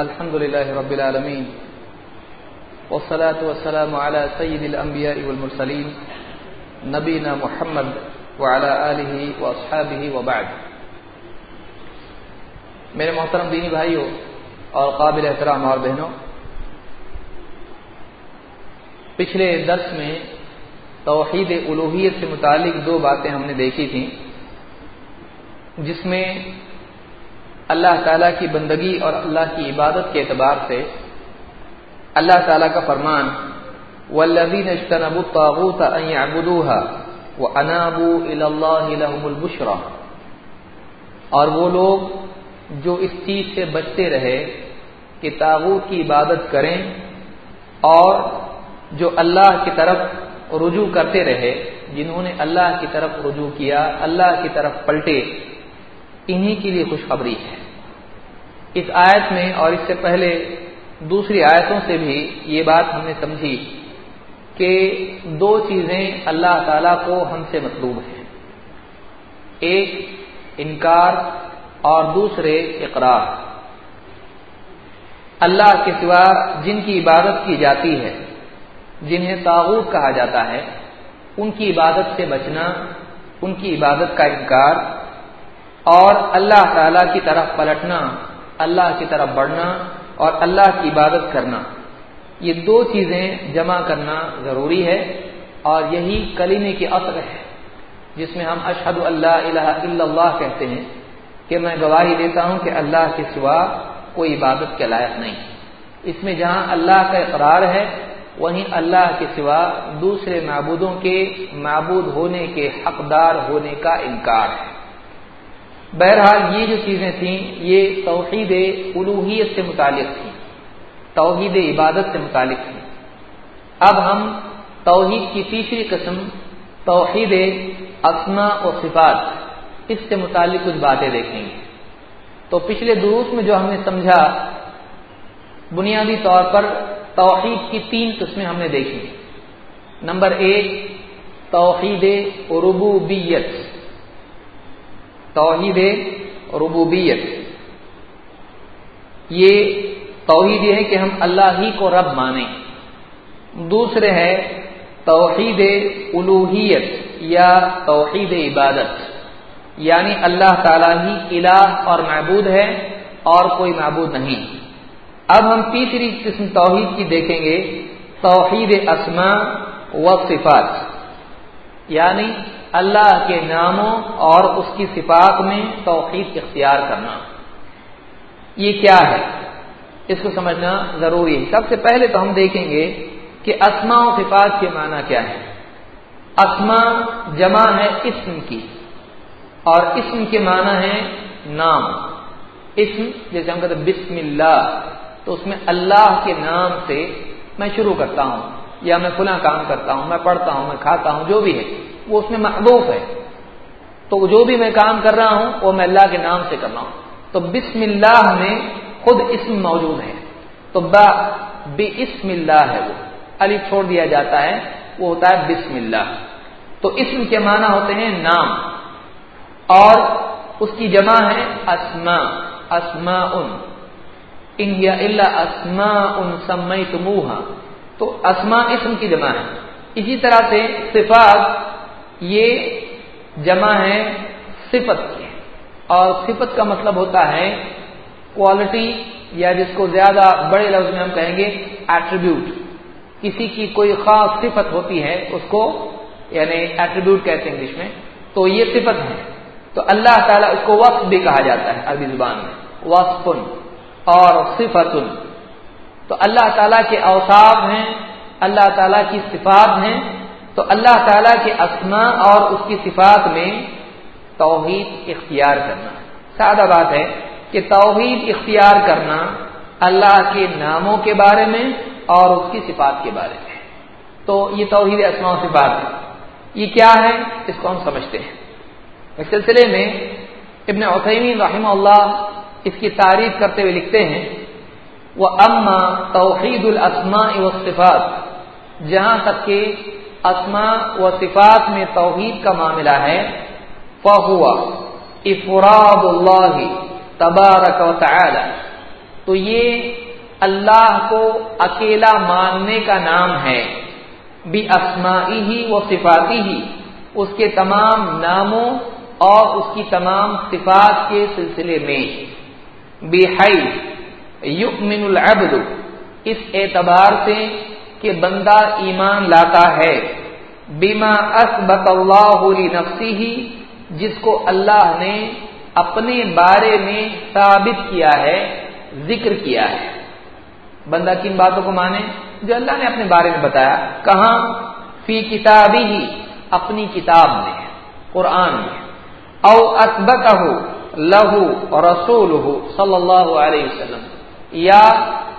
الحمد لله رب العالمين والصلاة والسلام على سيد الأنبياء والمرسلين نبينا محمد وعلى آله وأصحابه وبعد. میرے محترم دینی بھائیوں اور قابل احترام اور بہنوں، پچھلے درس میں توحید الوحیت سے متعلق دو باتیں ہم نے دیکھی تھیں، جس میں اللہ تعالیٰ کی بندگی اور اللہ کی عبادت کے اعتبار سے اللہ تعالیٰ کا فرمان والذین اجتنبوا الطاغوت ان يعبدوها وانابوا الى الله لهم البشرى۔ اور وہ لوگ جو اس چیز سے بچتے رہے کہ تاغوت کی عبادت کریں اور جو اللہ کی طرف رجوع کرتے رہے، جنہوں نے اللہ کی طرف رجوع کیا، اللہ کی طرف پلٹے۔ انہی کے لیے خوشخبری ہے۔ اس آیت میں اور اس سے پہلے دوسری آیتوں سے بھی یہ بات ہم نے سمجھی کہ دو چیزیں اللہ تعالی کو ہم سے مطلوب ہیں۔ ایک انکار اور دوسرے اقرار۔ اللہ کے سوا جن کی عبادت کی جاتی ہے، جنہیں تاغوت کہا جاتا ہے، ان کی عبادت سے بچنا، ان کی عبادت کا انکار اور اللہ تعالی کی طرف پلٹنا، اللہ کی طرف بڑھنا اور اللہ کی عبادت کرنا۔ یہ دو چیزیں جمع کرنا ضروری ہے اور یہی کلیمے کی اثر ہے، جس میں ہم اشحد اللہ الہ الا اللہ کہتے ہیں کہ میں گواہی دیتا ہوں کہ اللہ کے سوا کوئی عبادت کے لائق نہیں۔ اس میں جہاں اللہ کا اقرار ہے، وہیں اللہ کے سوا دوسرے معبودوں کے معبود ہونے کے حقدار ہونے کا انکار ہے۔ بہرحال یہ جو چیزیں تھیں، یہ توحید الوحیت سے متعلق تھیں، توحید عبادت سے متعلق تھیں۔ اب ہم توحید کی تیسری قسم، توحید اسما و صفات، اس سے متعلق کچھ باتیں دیکھیں گے۔ تو پچھلے دروس میں جو ہم نے سمجھا، بنیادی طور پر توحید کی تین قسمیں ہم نے دیکھی۔ نمبر ایک، توحید ربوبیت۔ توحید ربوبیت۔ یہ توحید یہ ہے کہ ہم اللہ ہی کو رب مانیں۔ دوسرے ہے توحید الوحیت یا توحید عبادت۔ یعنی اللہ تعالی ہی الہ اور معبود ہے اور کوئی معبود نہیں۔ اب ہم تیسری قسم توحید کی دیکھیں گے۔ توحید اسما و صفات۔ یعنی اللہ کے ناموں اور اس کی صفات میں توحید اختیار کرنا۔ یہ کیا ہے؟ اس کو سمجھنا ضروری ہے۔ سب سے پہلے تو ہم دیکھیں گے کہ اسما و صفات کے معنی کیا ہے اسما جمع ہے اسم کی اور اسم کے معنی ہے نام۔ اسم جیسے ہم کہتے ہیں بسم اللہ، تو اس میں اللہ کے نام سے میں شروع کرتا ہوں یا میں فلاں کام کرتا ہوں، میں پڑھتا ہوں، میں کھاتا ہوں، جو بھی ہے۔ وہ اس میں محبوف ہے۔ تو جو بھی میں کام کر رہا ہوں، وہ میں اللہ کے نام سے کر رہا ہوں۔ تو بسم اللہ میں خود اسم موجود ہے۔ تو با اسم اللہ ہے وہ۔ علی چھوڑ دیا جاتا ہے، وہ ہوتا ہے بسم اللہ۔ تو اسم کے معنی ہوتے ہیں نام۔ اور اس کی جمع ہے اسما اسما ان انڈیا اللہ اسما ان سمئی تو اسما اسم کی جمع ہے۔ اسی طرح سے صفات یہ جمع ہے صفت کی اور صفت کا مطلب ہوتا ہے کوالٹی یا جس کو زیادہ بڑے لفظ میں ہم کہیں گے ایٹریبیوٹ کسی کی کوئی خاص صفت ہوتی ہے، اس کو یعنی ایٹریبیوٹ کہتے ہیں انگلش میں، تو یہ صفت ہے۔ تو اللہ تعالیٰ اس کو وصف بھی کہا جاتا ہے عربی زبان میں۔ وصفن اور صفت تو اللہ تعالیٰ کے اوصاف ہیں، اللہ تعالیٰ کی صفات ہیں تو اللہ تعالیٰ کے اسما اور اس کی صفات میں توحید اختیار کرنا سادہ بات ہے کہ توحید اختیار کرنا اللہ کے ناموں کے بارے میں اور اس کی صفات کے بارے میں تو یہ توحید اسما و صفات ہے۔ یہ کیا ہے؟ اس کو ہم سمجھتے ہیں۔ اس سلسلے میں ابن عثیمین رحمہ اللہ اس کی تعریف کرتے ہوئے لکھتے ہیں وہ اما توحید الاسما و صفات جہاں تک کہ اسما و صفات میں توحید کا معاملہ ہے، فہوا افراد اللہ تبارک و تعالی۔ تو یہ اللہ کو اکیلا ماننے کا نام ہے بھی اسماعی ہی وہ صفاتی ہی اس کے تمام ناموں اور اس کی تمام صفات کے سلسلے میں۔ بے یؤمن العبد، اس اعتبار سے کہ بندہ ایمان لاتا ہے۔ بیما اسبت اللہ نفسی ہی جس کو اللہ نے اپنے بارے میں ثابت کیا ہے، ذکر کیا ہے۔ بندہ کن باتوں کو مانے؟ جو اللہ نے اپنے بارے میں بتایا۔ کہاں؟ فی کتابی ہی اپنی کتاب میں، قرآن میں۔ او اسبت ہو لہو رسول ہو صلی اللہ علیہ وسلم۔ یا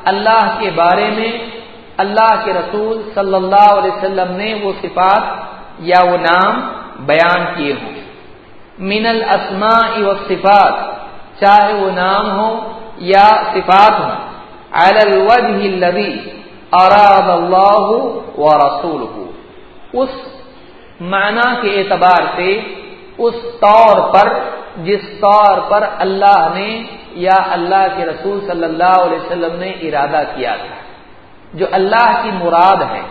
اللہ کے بارے میں اللہ کے رسول صلی اللہ علیہ وسلم نے وہ صفات یا وہ نام بیان کیے ہوں۔ من الاسماء و صفات چاہے وہ نام ہو یا صفات ہوں۔ علی الوجہ الذی اراد اللہ و رسول اس معنی کے اعتبار سے، اس طور پر، جس طور پر اللہ نے یا اللہ کے رسول صلی اللہ علیہ وسلم نے ارادہ کیا تھا۔ جو اللہ کی مراد ہے۔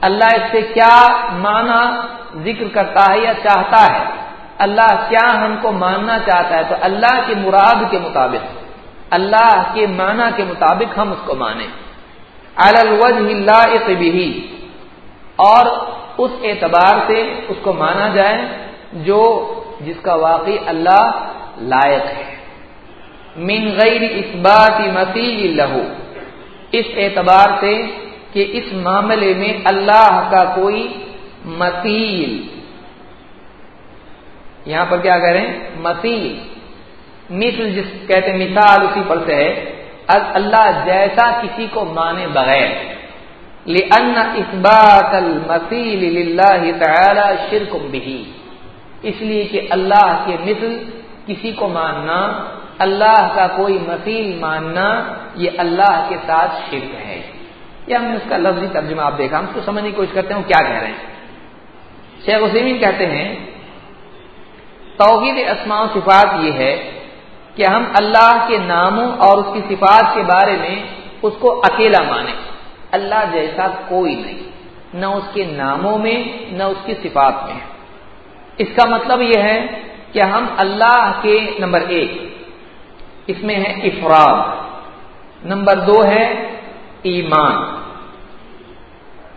اللہ اس سے کیا معنی ذکر کرتا ہے یا چاہتا ہے؟ اللہ کیا ہم کو ماننا چاہتا ہے؟ تو اللہ کی مراد کے مطابق، اللہ کے معنی کے مطابق ہم اس کو مانیں۔ الوجہ اللہ بھی اور اس اعتبار سے اس کو مانا جائے جو جس کا واقعی اللہ لائق ہے۔ من غیر اس بات مسیح لہو۔ اس اعتبار سے کہ اس معاملے میں اللہ کا کوئی مسیل یہاں پر کیا کہہ رہے ہیں؟ مسیل مثل جس کہتے ہیں، مثال اسی پر سے ہے۔ اللہ جیسا کسی کو مانے بغیر۔ لأن اثبات المثیل للہ تعالی شرک بھی اس لیے کہ اللہ کے مثل کسی کو ماننا اللہ کا کوئی مثیل ماننا یہ اللہ کے ساتھ شرک ہے۔ یا ہم نے اس کا لفظی ترجمہ آپ دیکھا، ہم اس کو سمجھنے کی کوشش کرتے ہیں کیا کہہ رہے ہیں۔ شیخ حسین کہتے ہیں، توحید اسماع و صفات یہ ہے کہ ہم اللہ کے ناموں اور اس کی صفات کے بارے میں اس کو اکیلا مانیں۔ اللہ جیسا کوئی نہیں، نہ اس کے ناموں میں، نہ اس کی صفات میں۔ اس کا مطلب یہ ہے کہ ہم اللہ کے نمبر ایک اس میں ہے افراد۔ نمبر دو ہے ایمان۔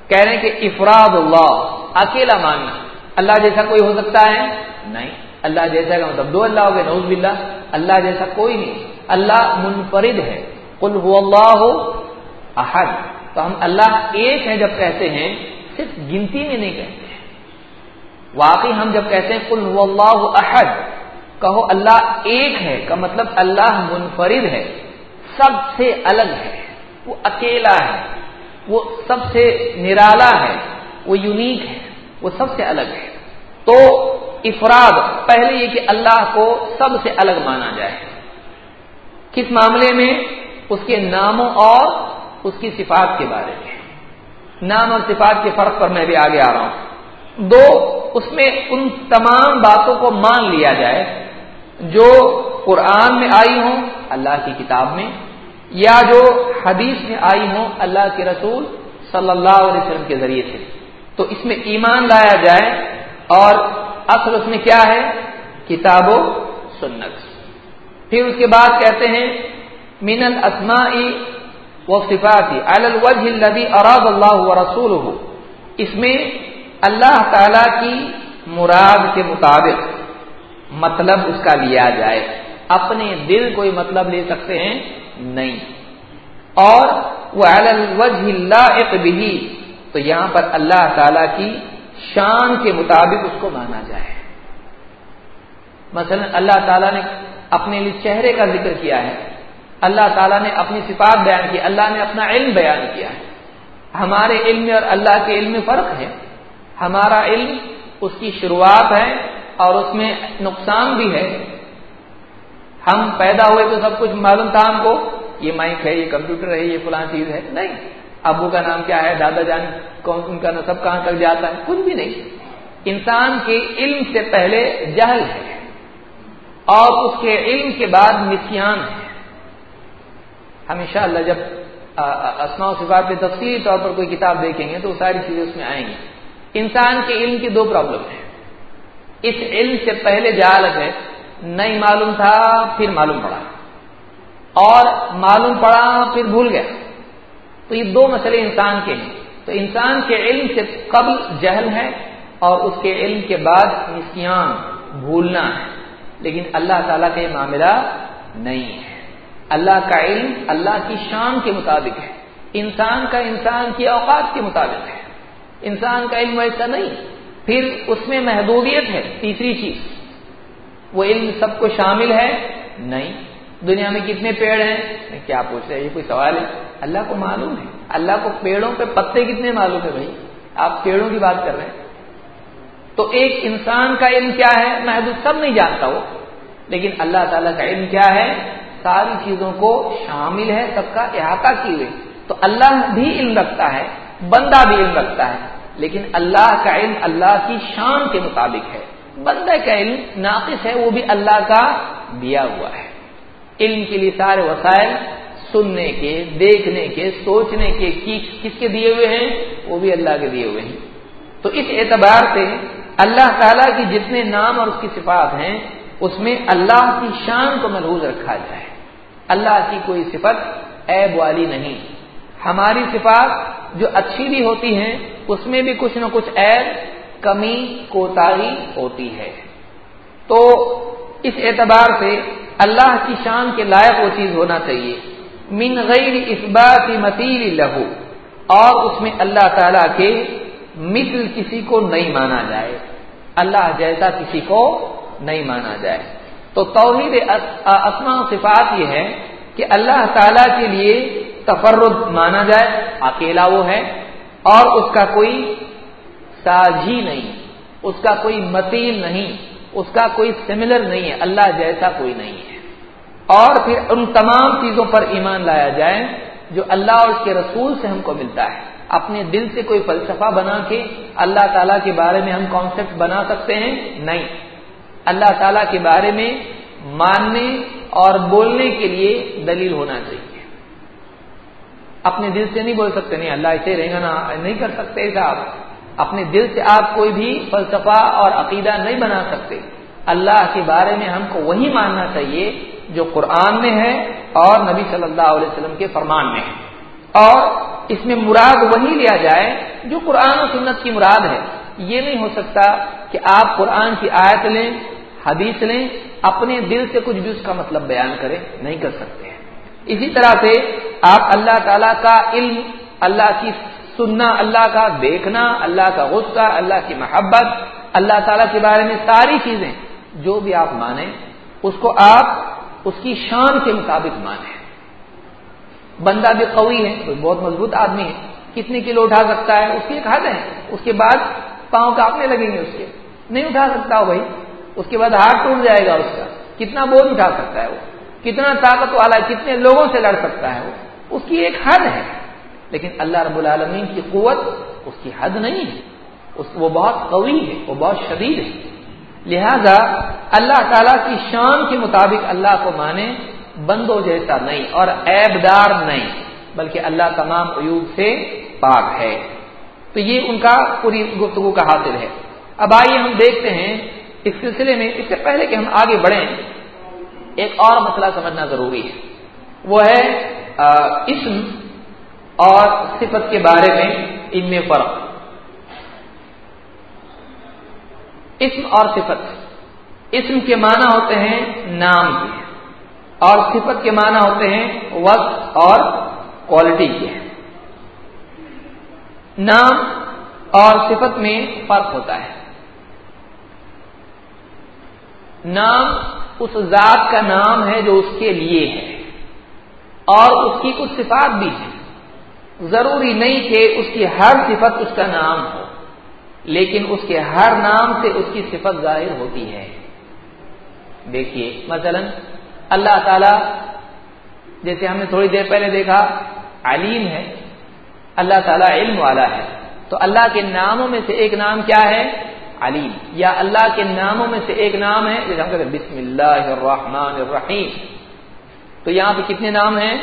کہہ رہے ہیں کہ افراد اللہ، اکیلا ماننا۔ اللہ جیسا کوئی ہو سکتا ہے؟ نہیں۔ اللہ جیسا کا مطلب دو اللہ ہو گئے نوز باللہ۔ اللہ جیسا کوئی نہیں۔ اللہ منفرد ہے۔ کل ہو اللہ ہو احد۔ تو ہم اللہ ایک ہے جب کہتے ہیں، صرف گنتی میں نہیں کہتے واقعی ہم جب کہتے ہیں کل ہو اللہ احد کہو اللہ ایک ہے، کا مطلب اللہ منفرد ہے، سب سے الگ ہے، وہ اکیلا ہے، وہ سب سے نرالا ہے، وہ یونیک ہے، وہ سب سے الگ ہے۔ تو افراد، پہلے یہ کہ اللہ کو سب سے الگ مانا جائے۔ کس معاملے میں؟ اس کے ناموں اور اس کی صفات کے بارے میں۔ نام اور صفات کے فرق پر میں بھی آگے آ رہا ہوں۔ دو، اس میں ان تمام باتوں کو مان لیا جائے۔ جو قرآن میں آئی ہوں، اللہ کی کتاب میں، یا جو حدیث میں آئی ہوں، اللہ کے رسول صلی اللہ علیہ وسلم کے ذریعے سے۔ تو اس میں ایمان لایا جائے اور اصل اس میں کیا ہے؟ کتاب و سنت۔ پھر اس کے بعد کہتے ہیں، من الاسماء و صفاتی الوجہ الذي اراد اللہ و رسول اس میں اللہ تعالی کی مراد کے مطابق مطلب اس کا لیا جائے۔ اپنے دل کوئی مطلب لے سکتے ہیں؟ نہیں۔ اور وہ بھی تو یہاں پر اللہ تعالی کی شان کے مطابق اس کو مانا جائے۔ مثلا اللہ تعالیٰ نے اپنے لیے چہرے کا ذکر کیا ہے۔ اللہ تعالیٰ نے اپنی صفات بیان کی۔ اللہ نے اپنا علم بیان کیا ہے۔ ہمارے علم میں اور اللہ کے علم میں فرق ہے۔ ہمارا علم اس کی شروعات ہے۔ اور اس میں نقصان بھی ہے۔ ہم پیدا ہوئے تو سب کچھ معلوم تھا ہم کو، یہ مائک ہے، یہ کمپیوٹر ہے، یہ فلاں چیز ہے۔ نہیں، ابو کا نام کیا ہے، دادا جان، کون ان کا نصب کہاں تک جاتا ہے؟ کچھ بھی نہیں۔ انسان کے علم سے پہلے جہل ہے اور اس کے علم کے بعد نسیان ہے۔ ہم انشاءاللہ جب اسماء و صفات پہ تفصیلی طور پر کوئی کتاب دیکھیں گے تو وہ ساری چیزیں اس میں آئیں گی۔ انسان کے علم کی دو پرابلم ہیں۔ اس علم سے پہلے جہالت ہے نہیں معلوم تھا، پھر معلوم پڑا۔ اور معلوم پڑا، پھر بھول گیا تو یہ دو مسئلے انسان کے ہیں۔ تو انسان کے علم سے قبل جہل ہے اور اس کے علم کے بعد نسیان بھولنا ہے۔ لیکن اللہ تعالیٰ کا یہ معاملہ نہیں ہے۔ اللہ کا علم اللہ کی شان کے مطابق ہے۔ انسان کا انسان کی اوقات کے مطابق ہے۔ انسان کا علم ایسا نہیں۔ پھر اس میں محدودیت ہے، تیسری چیز۔ وہ علم سب کو شامل ہے؟ نہیں۔ دنیا میں کتنے پیڑ ہیں؟ کیا پوچھ رہے یہ کوئی سوال ہے؟ اللہ کو معلوم ہے۔ اللہ کو پیڑوں پہ پتے کتنے معلوم ہے بھائی؟ آپ پیڑوں کی بات کر رہے ہیں۔ تو ایک انسان کا علم کیا ہے؟ محدود سب نہیں جانتا وہ۔ لیکن اللہ تعالیٰ کا علم کیا ہے؟ ساری چیزوں کو شامل ہے، سب کا احاطہ کی ہوئے۔ تو اللہ بھی علم رکھتا ہے، بندہ بھی علم رکھتا ہے۔ لیکن اللہ کا علم اللہ کی شان کے مطابق ہے۔ بندہ کا علم ناقص ہے، وہ بھی اللہ کا دیا ہوا ہے۔ علم کے لیے سارے وسائل سننے کے، دیکھنے کے، سوچنے کے کس کے دیے ہوئے ہیں؟ وہ بھی اللہ کے دیے ہوئے ہیں۔ تو اس اعتبار سے اللہ تعالیٰ کی جتنے نام اور اس کی صفات ہیں، اس میں اللہ کی شان کو محوظ رکھا جائے۔ اللہ کی کوئی صفت عیب والی نہیں۔ ہماری صفات جو اچھی بھی ہوتی ہیں، اس میں بھی کچھ نہ کچھ عیب، کمی، کوتاہی ہوتی ہے۔ تو اس اعتبار سے اللہ کی شان کے لائق وہ چیز ہونا چاہیے۔ من غیر اس بات متیل لہو۔ اور اس میں اللہ تعالی کے مثل کسی کو نہیں مانا جائے۔ اللہ جیسا کسی کو نہیں مانا جائے۔ تو توحید اسما صفات یہ ہے کہ اللہ تعالی کے لیے تفرد مانا جائے، اکیلا وہ ہے، اور اس کا کوئی ساجھی نہیں، اس کا کوئی متیل نہیں، اس کا کوئی سملر نہیں ہے، اللہ جیسا کوئی نہیں ہے۔ اور پھر ان تمام چیزوں پر ایمان لایا جائے، جو اللہ اور اس کے رسول سے ہم کو ملتا ہے۔ اپنے دل سے کوئی فلسفہ بنا کے اللہ تعالیٰ کے بارے میں ہم کانسیپٹ بنا سکتے ہیں؟ نہیں۔ اللہ تعالیٰ کے بارے میں ماننے اور بولنے کے لیے دلیل ہونا چاہیے۔ اپنے دل سے نہیں بول سکتے، نہیں، اللہ ایسے رہے گا نا، نہیں کر سکتے ایسا آپ۔ اپنے دل سے آپ کوئی بھی فلسفہ اور عقیدہ نہیں بنا سکتے۔ اللہ کے بارے میں ہم کو وہی ماننا چاہیے جو قرآن میں ہے اور نبی صلی اللہ علیہ وسلم کے فرمان میں ہے۔ اور اس میں مراد وہی لیا جائے جو قرآن و سنت کی مراد ہے۔ یہ نہیں ہو سکتا کہ آپ قرآن کی آیت لیں، حدیث لیں، اپنے دل سے کچھ بھی اس کا مطلب بیان کریں، نہیں کر سکتے۔ اسی طرح سے آپ اللہ تعالی کا علم، اللہ کی سننا، اللہ کا دیکھنا، اللہ کا غصہ، اللہ کی محبت، اللہ تعالیٰ کے بارے میں ساری چیزیں جو بھی آپ مانیں، اس کو آپ اس کی شان کے مطابق مانیں۔ بندہ بھی قوی ہے، کوئی بہت مضبوط آدمی ہے کتنے کلو اٹھا سکتا ہے، اس کی ایک حد ہے۔ اس کے بعد پاؤں کاپنے لگیں گے اس کے۔ نہیں اٹھا سکتا ہو بھائی، اس کے بعد ہاتھ ٹوٹ جائے گا اس کا۔ کتنا بوجھ اٹھا سکتا ہے وہ؟ کتنا طاقت والا ہے، کتنے لوگوں سے لڑ سکتا ہے وہ۔ اس کی ایک حد ہے۔ لیکن اللہ رب العالمین کی قوت اس کی حد نہیں ہے۔ اس وہ بہت قوی ہے، وہ بہت شدید ہے۔ لہذا اللہ تعالی کی شان کے مطابق اللہ کو مانے بندوں جیسا نہیں اور عیب دار نہیں، بلکہ اللہ تمام عیوب سے پاک ہے۔ تو یہ ان کا پوری گفتگو کا حاصل ہے۔ اب آئیے ہم دیکھتے ہیں اس سلسلے میں اس سے پہلے کہ ہم آگے بڑھیں۔ ایک اور مسئلہ سمجھنا ضروری ہے۔ وہ ہے اسم اور صفت کے بارے میں ان میں فرق۔ اسم اور صفت۔ اسم کے معنی ہوتے ہیں نام کے۔ اور صفت کے معنی ہوتے ہیں وقت اور کوالٹی کے۔ نام اور صفت میں فرق ہوتا ہے۔ نام اس ذات کا نام ہے جو اس کے لیے ہے اور اس کی کچھ صفات بھی ہیں۔ ضروری نہیں کہ اس کی ہر صفت اس کا نام ہو، لیکن اس کے ہر نام سے اس کی صفت ظاہر ہوتی ہے۔ دیکھیے، مثلا اللہ تعالی، جیسے ہم نے تھوڑی دیر پہلے دیکھا، علیم ہے، اللہ تعالیٰ علم والا ہے۔ تو اللہ کے ناموں میں سے ایک نام کیا ہے؟ علیم۔ یا اللہ کے ناموں میں سے ایک نام ہے جیسے ہم کہتے ہیں بسم اللہ الرحمن الرحیم۔ تو یہاں پہ کتنے نام ہیں؟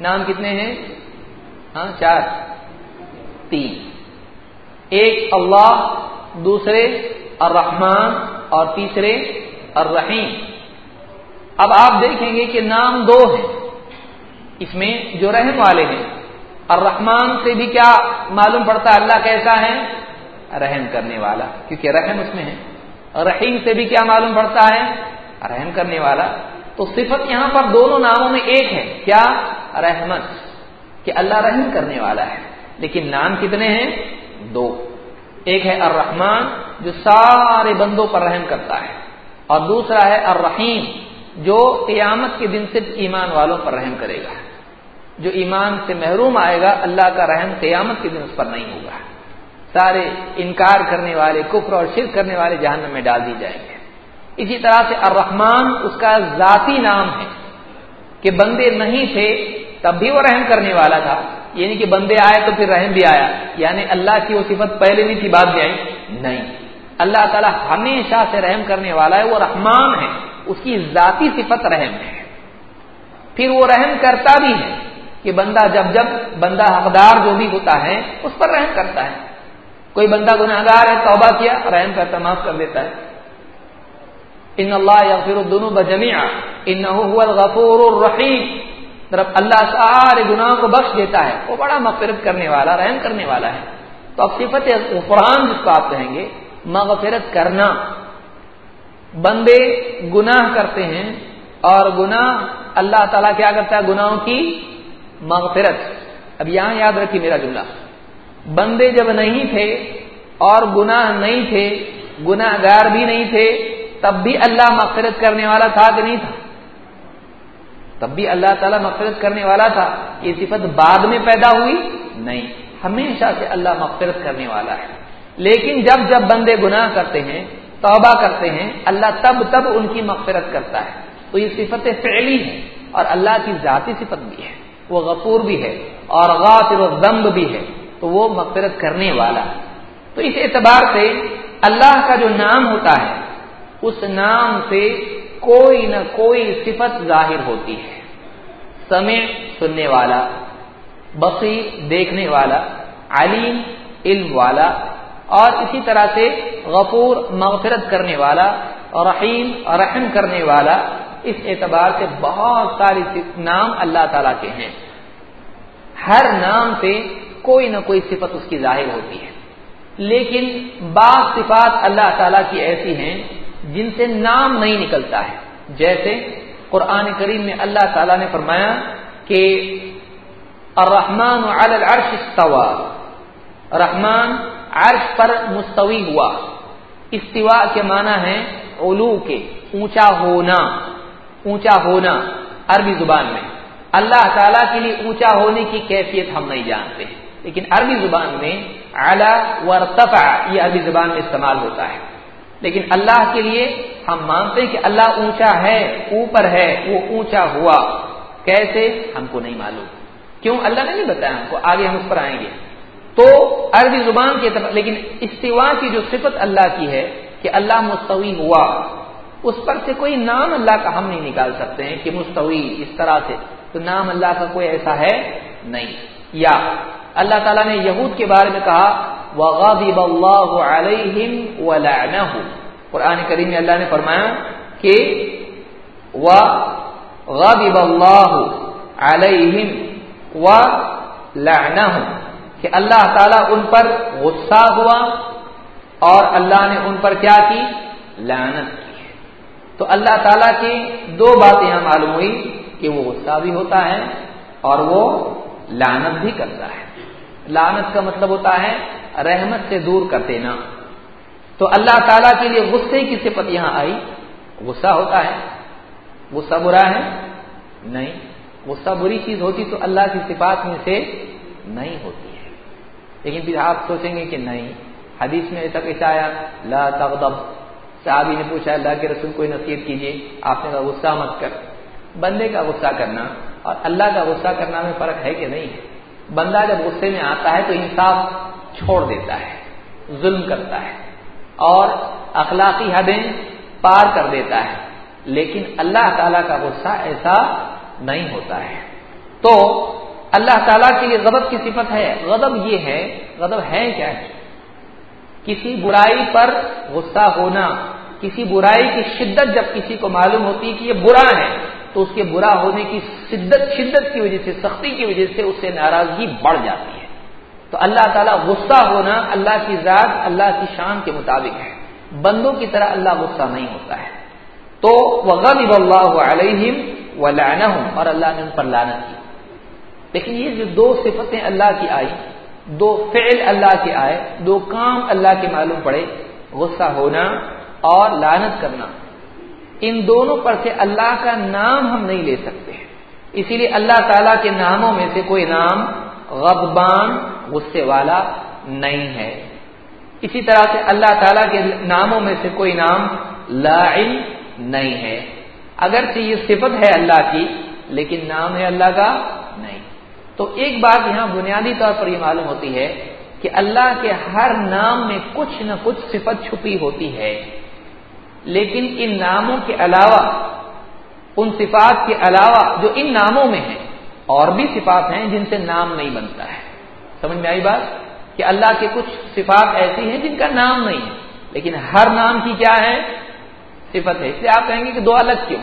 نام کتنے ہیں؟ ہاں چار۔ تین۔ ایک اللہ، دوسرے الرحمن اور تیسرے الرحیم۔ اب آپ دیکھیں گے کہ نام دو ہیں۔ اس میں جو رحم والے ہیں، الرحمن سے بھی کیا معلوم پڑتا ہے؟ اللہ کیسا ہے؟ رحم کرنے والا، کیونکہ رحم اس میں ہے۔ رحیم سے بھی کیا معلوم پڑتا ہے؟ رحم کرنے والا۔ تو صفت یہاں پر دونوں ناموں میں ایک ہے۔ کیا؟ رحمت۔ کہ اللہ رحم کرنے والا ہے۔ لیکن نام کتنے ہیں؟ دو۔ ایک ہے الرحمن، جو سارے بندوں پر رحم کرتا ہے۔ اور دوسرا ہے الرحیم، جو قیامت کے دن صرف ایمان والوں پر رحم کرے گا۔ جو ایمان سے محروم آئے گا، اللہ کا رحم قیامت کے دن اس پر نہیں ہوگا۔ سارے انکار کرنے والے، کفر اور شرک کرنے والے جہنم میں ڈال دی جائیں گے۔ اسی طرح سے الرحمان اس کا ذاتی نام ہے کہ بندے نہیں تھے تب بھی وہ رحم کرنے والا تھا۔ یعنی کہ بندے آئے تو پھر رحم بھی آیا۔ یعنی اللہ کی وہ صفت پہلے نہیں تھی، بعد میں آئی؟ نہیں۔ اللہ تعالیٰ ہمیشہ سے رحم کرنے والا ہے، وہ رحمان ہے۔ اس کی ذاتی صفت رحم ہے۔ پھر وہ رحم کرتا بھی ہے کہ بندہ جب جب بندہ حقدار جو بھی ہوتا ہے، اس پر رحم کرتا ہے۔ کوئی بندہ گناہ گار ہے، توبہ کیا، رحم کرتا، معاف کر دیتا ہے۔ ان اللہ یا پھر دونوں بجمیا ان الغفور الرحیم۔ طرف اللہ سارے گناہوں کو بخش دیتا ہے۔ وہ بڑا مغفرت کرنے والا، رحم کرنے والا ہے۔ تو اب صفت قرآن جس کو آپ کہیں گے، مغفرت کرنا۔ بندے گناہ کرتے ہیں اور گناہ اللہ تعالیٰ کیا کرتا ہے؟ گناہوں کی مغفرت۔ اب یہاں یاد رکھیے میرا جملہ۔ بندے جب نہیں تھے اور گناہ نہیں تھے گناہ گار بھی نہیں تھے، تب بھی اللہ مغفرت کرنے والا تھا کہ نہیں تھا؟ تب بھی اللہ تعالیٰ مغفرت کرنے والا تھا۔ یہ صفت بعد میں پیدا ہوئی؟ نہیں۔ ہمیشہ سے اللہ مغفرت کرنے والا ہے۔ لیکن جب جب بندے گناہ کرتے ہیں، توبہ کرتے ہیں، اللہ تب تب ان کی مغفرت کرتا ہے۔ تو یہ صفت فعلی ہے اور اللہ کی ذاتی صفت بھی ہے۔ وہ غفور بھی ہے اور غافر و ضمب بھی ہے۔ تو وہ مغفرت کرنے والا۔ تو اس اعتبار سے اللہ کا جو نام ہوتا ہے، اس نام سے کوئی نہ کوئی صفت ظاہر ہوتی ہے۔ سمع سننے والا، بصیر دیکھنے والا، علیم علم والا، اور اسی طرح سے غفور مغفرت کرنے والا، رحیم رحم کرنے والا، اس اعتبار سے بہت ساری نام اللہ تعالی کے ہیں۔ ہر نام سے کوئی نہ کوئی صفت اس کی ظاہر ہوتی ہے۔ لیکن بعض صفات اللہ تعالی کی ایسی ہیں جن سے نام نہیں نکلتا ہے۔ جیسے قرآن کریم میں اللہ تعالی نے فرمایا کہ الرحمن علی العرش استوا رحمان عرش پر مستوی ہوا۔ استوا کے معنی ہے علو کے، اونچا ہونا اونچا ہونا۔ عربی زبان میں۔ اللہ تعالیٰ کے لیے اونچا ہونے کی کیفیت ہم نہیں جانتے۔ ہیں لیکن عربی زبان میں اعلی ورتفع، یہ عربی زبان میں استعمال ہوتا ہے۔ لیکن اللہ کے لیے ہم مانتے ہیں کہ اللہ اونچا ہے، اوپر ہے، وہ اونچا ہوا۔ کیسے؟ ہم کو نہیں معلوم۔ کیوں؟ اللہ نے نہیں بتایا ہم کو، آگے ہم اس پر آئیں گے۔ تو عربی زبان کے لیکن استوا کی جو صفت اللہ کی ہے کہ اللہ مستوی ہوا، اس پر سے کوئی نام اللہ کا ہم نہیں نکال سکتے ہیں کہ مستوی، اس طرح سے۔ تو نام اللہ کا کوئی ایسا ہے نہیں۔ یا اللہ تعالیٰ نے یہود کے بارے میں کہا، وغضب اللہ علیہم ولعنہ قرآن کریم میں اللہ نے فرمایا کہ، وغضب اللہ علیہم ولعنہ کہ اللہ تعالیٰ ان پر غصہ ہوا اور اللہ نے ان پر کیا کی؟ لعنت کی۔ تو اللہ تعالیٰ کی دو باتیں یہاں معلوم ہوئی کہ وہ غصہ بھی ہوتا ہے اور وہ لعنت بھی کرتا ہے۔ لعنت کا مطلب ہوتا ہے رحمت سے دور کر دینا۔ تو اللہ تعالیٰ کے لیے غصے کی صفت یہاں آئی۔ غصہ ہوتا ہے۔ غصہ برا ہے؟ نہیں۔ غصہ بری چیز ہوتی تو اللہ کی صفات میں سے نہیں ہوتی ہے۔ لیکن پھر آپ سوچیں گے کہ نہیں۔ حدیث میں ایسا کیسا آیا، لا تغضب۔ صحابی نے پوچھا، اللہ کے رسول کوئی نصیحت کیجیے آپ نے کہا، غصہ مت کر۔ بندے کا غصہ کرنا اور اللہ کا غصہ کرنا میں فرق ہے کہ نہیں ہے؟ بندہ جب غصے میں آتا ہے تو انصاف چھوڑ دیتا ہے، ظلم کرتا ہے اور اخلاقی حدیں پار کر دیتا ہے۔ لیکن اللہ تعالی کا غصہ ایسا نہیں ہوتا ہے۔ تو اللہ تعالیٰ کے لیے غضب کی صفت ہے۔ غضب یہ ہے، غضب ہے کیا؟ ہے کسی برائی پر غصہ ہونا، کسی برائی کی شدت جب کسی کو معلوم ہوتی ہے کہ یہ برا ہے تو اس کے برا ہونے کی شدت شدت کی وجہ سے، سختی کی وجہ سے اس سے ناراضگی بڑھ جاتی ہے۔ تو اللہ تعالیٰ غصہ ہونا اللہ کی ذات، اللہ کی شان کے مطابق ہے۔ بندوں کی طرح اللہ غصہ نہیں ہوتا ہے۔ تو وغلب اللہ علیہم ولعنہم اور اللہ نے ان پر لعنت کی۔ لیکن یہ جو دو صفتیں اللہ کی آئی دو فعل اللہ کے آئے، دو کام اللہ کے معلوم پڑے، غصہ ہونا اور لانت کرنا۔ ان دونوں پر سے اللہ کا نام ہم نہیں لے سکتے۔ اسی لیے اللہ تعالی کے ناموں میں سے کوئی نام غضبان، غصے والا نہیں ہے۔ اسی طرح سے اللہ تعالی کے ناموں میں سے کوئی نام لاعن نہیں ہے۔ اگرچہ یہ صفت ہے اللہ کی، لیکن نام ہے اللہ کا نہیں۔ تو ایک بات یہاں بنیادی طور پر یہ معلوم ہوتی ہے کہ اللہ کے ہر نام میں کچھ نہ کچھ صفت چھپی ہوتی ہے۔ لیکن ان ناموں کے علاوہ، ان صفات کے علاوہ جو ان ناموں میں ہیں، اور بھی صفات ہیں جن سے نام نہیں بنتا ہے۔ سمجھ میں آئی بات؟ کہ اللہ کے کچھ صفات ایسی ہیں جن کا نام نہیں ہے۔ لیکن ہر نام کی کیا ہے؟ صفت ہے۔ اس لیے آپ کہیں گے کہ دو الگ کیوں؟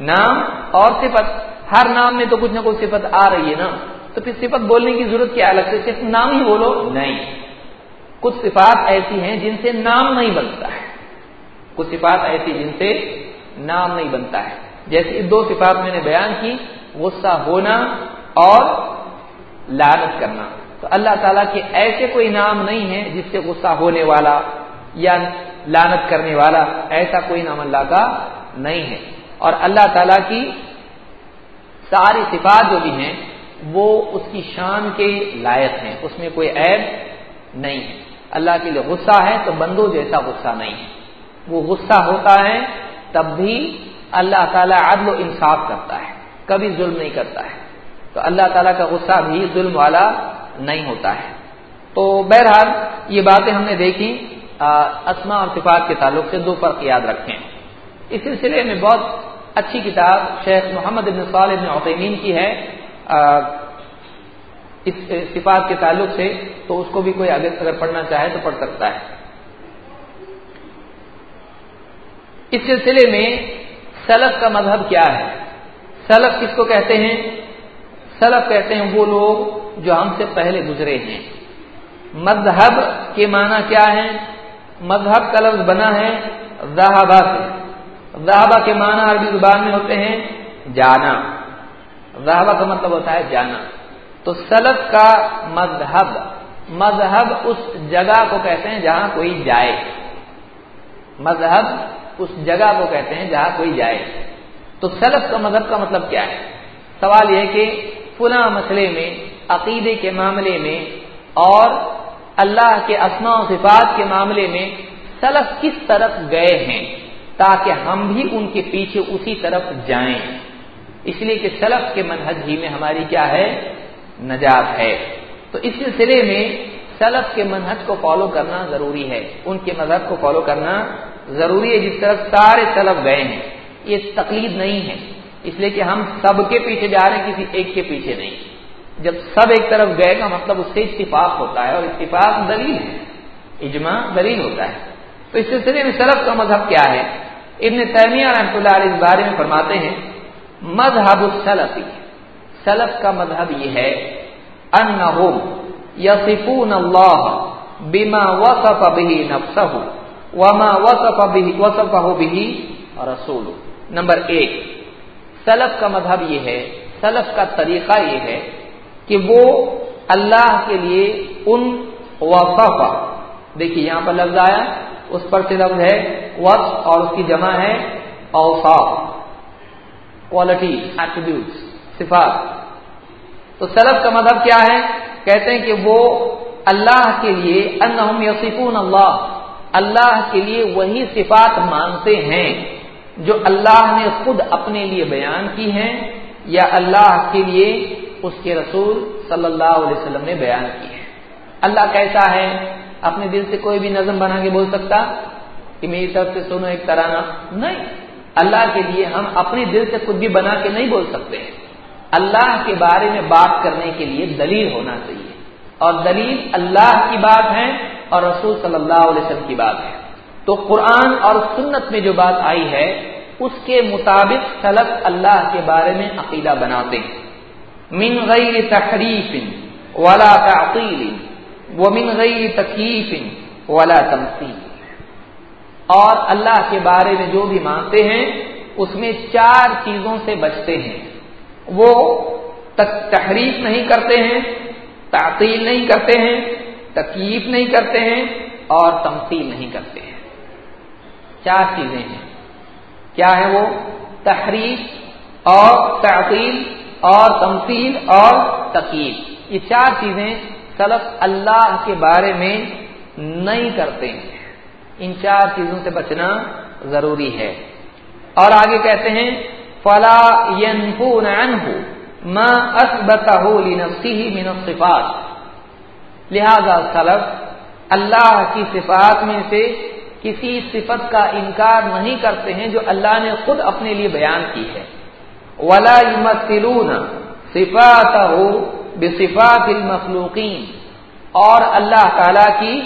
نام اور صفت۔ ہر نام میں تو کچھ نہ کچھ صفت آ رہی ہے نا۔ تو پھر صفت بولنے کی ضرورت کیا الگ سے صرف نام ہی بولو؟ نہیں۔ کچھ صفات ایسی ہیں جن سے نام نہیں بنتا ہے۔ کچھ صفات ایسی جن سے نام نہیں بنتا ہے۔ جیسے دو صفات میں نے بیان کی، غصہ ہونا اور لانت کرنا۔ تو اللہ تعالیٰ کے ایسے کوئی نام نہیں ہے جس سے غصہ ہونے والا یا لانت کرنے والا ایسا کوئی نام اللہ کا نہیں ہے۔ اور اللہ تعالیٰ کی ساری صفات جو بھی ہیں، وہ اس کی شان کے لائق ہیں۔ اس میں کوئی عیب نہیں ہے۔ اللہ کے لیے غصہ ہے تو بندوں جیسا غصہ نہیں ہے۔ وہ غصہ ہوتا ہے، تب بھی اللہ تعالیٰ عدل و انصاف کرتا ہے، کبھی ظلم نہیں کرتا ہے۔ تو اللہ تعالیٰ کا غصہ بھی ظلم والا نہیں ہوتا ہے۔ تو بہرحال یہ باتیں ہم نے دیکھی اسما اور صفات کے تعلق سے دو فرق یاد رکھیں۔ اس سلسلے میں بہت اچھی کتاب شیخ محمد ابن صالح ابن عثیمین کی ہے اس صفات کے تعلق سے، تو اس کو بھی کوئی اگر پڑھنا چاہے تو پڑھ سکتا ہے۔ اس سلسلے میں سلف کا مذہب کیا ہے؟ سلف کس کو کہتے ہیں؟ سلف کہتے ہیں وہ لوگ جو ہم سے پہلے گزرے ہیں۔ مذہب کے معنی کیا ہے مذہب کا لفظ بنا ہے زہابا سے۔ زہابا کے معنی عربی زبان میں ہوتے ہیں جانا۔ زہابا کا مطلب ہوتا ہے جانا۔ تو سلف کا مذہب مذہب اس جگہ کو کہتے ہیں جہاں کوئی جائے۔ مذہب اس جگہ کو کہتے ہیں جہاں کوئی جائے۔ تو سلف کا مذہب کا مطلب کیا ہے؟ سوال یہ کہ فلاں مسئلے میں، عقیدے کے معاملے میں اور اللہ کے اسماء و صفات کے معاملے میں سلف کس طرف گئے ہیں؟ تاکہ ہم بھی ان کے پیچھے اسی طرف جائیں۔ اس لیے کہ سلف کے منہج ہی میں ہماری کیا ہے؟ نجات ہے۔ تو اس سلسلے میں سلف کے منہج کو فالو کرنا ضروری ہے۔ ان کے مذہب کو فالو کرنا ضروری ہے جس طرف سارے سلف گئے ہیں۔ یہ تقلید نہیں ہے۔ اس لیے کہ ہم سب کے پیچھے جا رہے ہیں، کسی ایک کے پیچھے نہیں۔ جب سب ایک طرف گئے گا مطلب اس سے اتفاق ہوتا ہے اور اتفاق دلیل ہے۔ اجماع دلیل ہوتا ہے۔ تو اس سلسلے میں سلف کا مذہب کیا ہے؟ ابن تیمیہ رحمۃ اللہ علیہ اس بارے میں فرماتے ہیں، مذہب السلفی سلف کا مذہب یہ ہے، انہم یصفون اللہ بما وصف به نفسه۔ وما وصف به وصفه به رسول نمبر ایک، سلف کا مذہب یہ ہے، سلف کا طریقہ یہ ہے کہ وہ اللہ کے لیے ان وصف دیکھیے یہاں پر لفظ آیا، اس پر سے لفظ ہے وصف اور اس کی جمع ہے اوصاف۔ کوالٹی ایٹریبیوٹس صفات۔ تو سلف کا مذہب کیا ہے؟ کہتے ہیں کہ وہ اللہ کے لیے انہم یصفون اللہ اللہ کے لیے وہی صفات مانتے ہیں جو اللہ نے خود اپنے لیے بیان کی ہیں یا اللہ کے لیے اس کے رسول صلی اللہ علیہ وسلم نے بیان کی ہے اللہ کیسا ہے؟ اپنے دل سے کوئی بھی نظم بنا کے بول سکتا؟ کہ میری طرف سے سنو ایک ترانہ۔ نہیں۔ اللہ کے لیے ہم اپنے دل سے خود بھی بنا کے نہیں بول سکتے۔ اللہ کے بارے میں بات کرنے کے لیے دلیل ہونا چاہیے۔ اور دلیل اللہ کی بات ہے۔ اور رسول صلی اللہ علیہ وسلم کی بات ہے۔ تو قرآن اور سنت میں جو بات آئی ہے، اس کے مطابق سلف اللہ کے بارے میں عقیدہ بناتے ہیں۔ من غیر تحریف ولا تعطیل ومن غیر تکیف ولا تمثیل۔ اور اللہ کے بارے میں جو بھی مانتے ہیں، اس میں چار چیزوں سے بچتے ہیں۔ وہ تحریف نہیں کرتے ہیں، تعطیل نہیں کرتے ہیں تکیف نہیں کرتے ہیں اور تمثیل نہیں کرتے ہیں۔ چار چیزیں ہیں۔ کیا ہے وہ؟ تحریف اور تعطیل اور تمثیل اور تقیب یہ چار چیزیں سلف اللہ کے بارے میں نہیں کرتے ہیں۔ ان چار چیزوں سے بچنا ضروری ہے۔ اور آگے کہتے ہیں، فلا من الصفات۔ لہذا سلف اللہ کی صفات میں سے کسی صفت کا انکار نہیں کرتے ہیں جو اللہ نے خود اپنے لیے بیان کی ہے۔ ولا يمثلون صفاته بصفات المخلوقین اور اللہ تعالی کی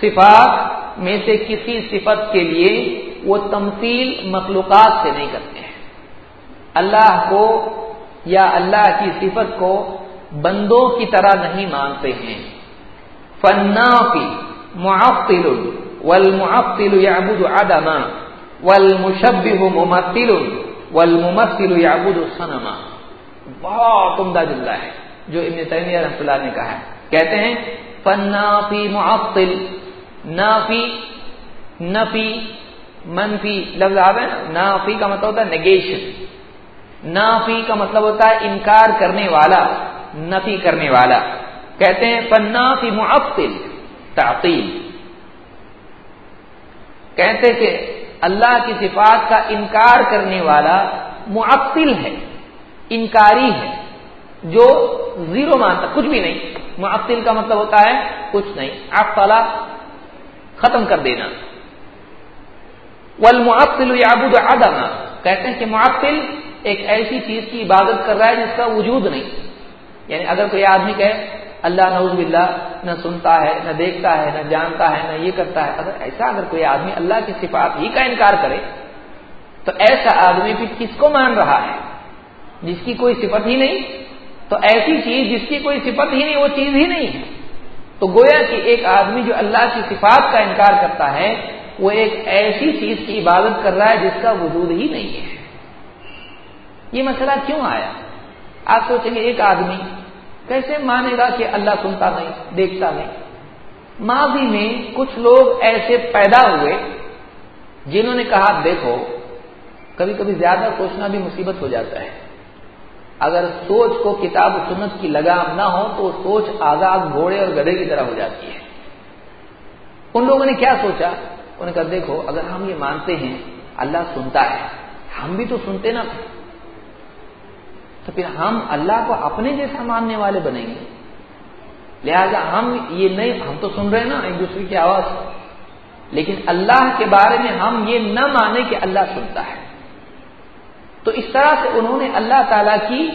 صفات میں سے کسی صفت کے لیے وہ تمثیل مخلوقات سے نہیں کرتے ہیں۔ اللہ کو یا اللہ کی صفت کو بندوں کی طرح نہیں مانتے ہیں۔ فنافی معطل والمعطل يعبد عدما والمشبه ممثل والممثل يعبد الصنم بہت عمدہ جملہ ہے، جو ابن تیمیہ رحمۃ اللہ نے کہا ہے۔ کہتے ہیں فنافی معطل، نافی، نفی، منفی، لفظ آ نا، نافی کا مطلب ہوتا ہے نگیشن نافی کا مطلب ہوتا ہے انکار کرنے والا، نفی کرنے والا۔ کہتے ہیں فنافی معطل تعطیل کہتے کہ اللہ کی صفات کا انکار کرنے والا معطل ہے، انکاری ہے، جو زیرو مانتا، کچھ بھی نہیں۔ معطل کا مطلب ہوتا ہے کچھ نہیں، آپ ختم کر دینا۔ والمعطل یعبد عدم کہتے ہیں کہ معطل ایک ایسی چیز کی عبادت کر رہا ہے جس کا وجود نہیں۔ یعنی اگر کوئی آدمی کہے اللہ نعوذ باللہ نہ سنتا ہے، نہ دیکھتا ہے، نہ جانتا ہے، نہ یہ کرتا ہے۔ اگر ایسا اگر کوئی آدمی اللہ کی صفات ہی کا انکار کرے، تو ایسا آدمی پھر کس کو مان رہا ہے؟ جس کی کوئی صفت ہی نہیں۔ تو ایسی چیز جس کی کوئی صفت ہی نہیں، وہ چیز ہی نہیں ہے۔ تو گویا کہ ایک آدمی جو اللہ کی صفات کا انکار کرتا ہے، وہ ایک ایسی چیز کی عبادت کر رہا ہے جس کا وجود ہی نہیں ہے۔ یہ مسئلہ کیوں آیا؟ آپ سوچیں گے ایک آدمی کیسے مانے گا کہ اللہ سنتا نہیں، دیکھتا نہیں۔ ماضی میں کچھ لوگ ایسے پیدا ہوئے جنہوں نے کہا، دیکھو کبھی کبھی زیادہ سوچنا بھی مصیبت ہو جاتا ہے۔ اگر سوچ کو کتاب و سنت کی لگام نہ ہو تو سوچ آزاد، گھوڑے اور گدھے کی طرح ہو جاتی ہے۔ ان لوگوں نے کیا سوچا؟ انہوں نے کہا، دیکھو، اگر ہم یہ مانتے ہیں، اللہ سنتا ہے۔ ہم بھی تو سنتے نا۔ تو پھر ہم اللہ کو اپنے جیسا ماننے والے بنیں گے۔ لہذا ہم یہ نہیں، ہم تو سن رہے ہیں نا ایک دوسرے کی آواز۔ لیکن اللہ کے بارے میں ہم یہ نہ مانیں کہ اللہ سنتا ہے۔ تو اس طرح سے انہوں نے اللہ تعالی کی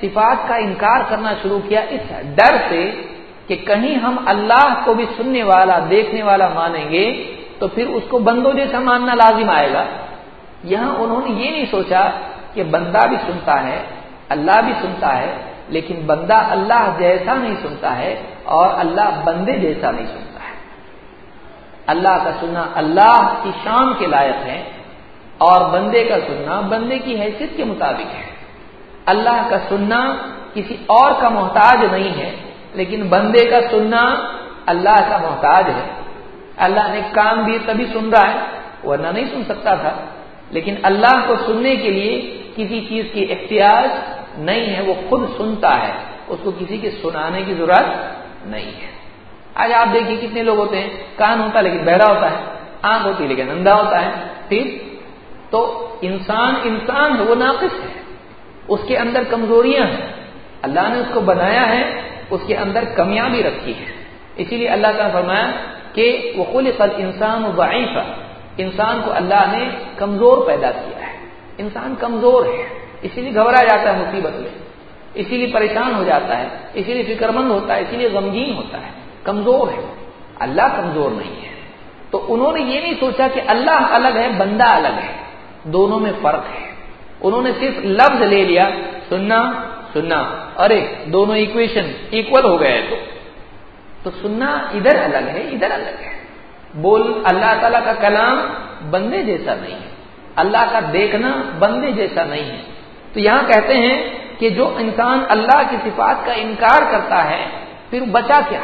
صفات کا انکار کرنا شروع کیا۔ اس ڈر سے کہ کہیں ہم اللہ کو بھی سننے والا، دیکھنے والا مانیں گے تو پھر اس کو بندوں جیسا ماننا لازم آئے گا۔ یہاں انہوں نے یہ نہیں سوچا کہ بندہ بھی سنتا ہے۔ اللہ بھی سنتا ہے، لیکن بندہ اللہ جیسا نہیں سنتا ہے اور اللہ بندے جیسا نہیں سنتا ہے۔ اللہ کا سننا اللہ کی شان کے لائق ہے اور بندے کا سننا بندے کی حیثیت کے مطابق ہے۔ اللہ کا سننا کسی اور کا محتاج نہیں ہے، لیکن بندے کا سننا اللہ کا محتاج ہے۔ اللہ نے کام بھی تبھی سن رہا ہے، ورنہ نہیں سن سکتا تھا۔ لیکن اللہ کو سننے کے لیے کسی چیز کی احتیاط نہیں ہے، وہ خود سنتا ہے۔ اس کو کسی کے سنانے کی ضرورت نہیں ہے۔ آج آپ دیکھیے کتنے لوگ ہوتے ہیں، کان ہوتا ہے لیکن بہرا ہوتا ہے، آنکھ ہوتی ہے لیکن اندھا ہوتا ہے۔ ٹھیک تو انسان انسان ہے، وہ ناقص ہے۔ اس کے اندر کمزوریاں ہیں۔ اللہ نے اس کو بنایا ہے، اس کے اندر کمیاں بھی رکھی ہے۔ اسی لیے اللہ کا فرمایا کہ وہ خل قد انسان و انسان کو اللہ نے کمزور پیدا کیا ہے۔ انسان کمزور ہے۔ اسی لیے گھبرا جاتا ہے مصیبت میں۔ اسی لیے پریشان ہو جاتا ہے۔ اسی لیے فکر مند ہوتا ہے۔ اسی لیے غمگین ہوتا ہے۔ کمزور ہے۔ اللہ کمزور نہیں ہے۔ تو انہوں نے یہ نہیں سوچا کہ اللہ الگ ہے، بندہ الگ ہے۔ دونوں میں فرق ہے۔ انہوں نے صرف لفظ لے لیا، سننا سننا۔ ارے، دونوں اکویشن اکول ہو گئے تو۔ تو سننا ادھر الگ ہے، ادھر الگ ہے۔ بول اللہ تعالی کا کلام بندے جیسا نہیں ہے۔ اللہ کا دیکھنا بندے جیسا نہیں ہے۔ تو یہاں کہتے ہیں کہ جو انسان اللہ کی صفات کا انکار کرتا ہے، پھر بچا کیا؟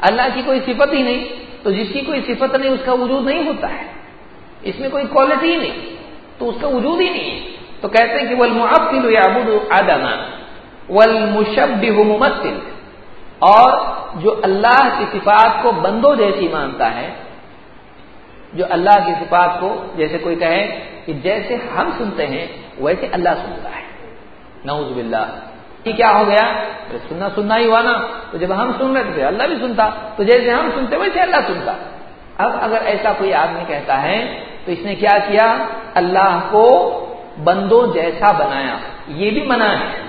اللہ کی کوئی صفت ہی نہیں، تو جس کی کوئی صفت نہیں، اس کا وجود نہیں ہوتا ہے۔ اس میں کوئی کوالٹی نہیں، تو اس کا وجود ہی نہیں ہے۔ تو کہتے ہیں کہ وہ المعطل یعبد آدم والمشبہ ممثل۔ اور جو اللہ کی صفات کو بندوں جیسی مانتا ہے، جو اللہ کی صفات کو جیسے کوئی کہے کہ جیسے ہم سنتے ہیں ویسے اللہ سنتا ہے۔ نعوذ باللہ۔ یہ کیا ہو گیا؟ سننا سننا ہی ہوا نا۔ تو جب ہم سن رہے تھے اللہ بھی سنتا۔ تو جیسے ہم سنتے، ویسے اللہ سنتا۔ اب اگر ایسا کوئی آدمی کہتا ہے، تو اس نے کیا کیا؟ اللہ کو بندوں جیسا بنایا۔ یہ بھی منع ہے۔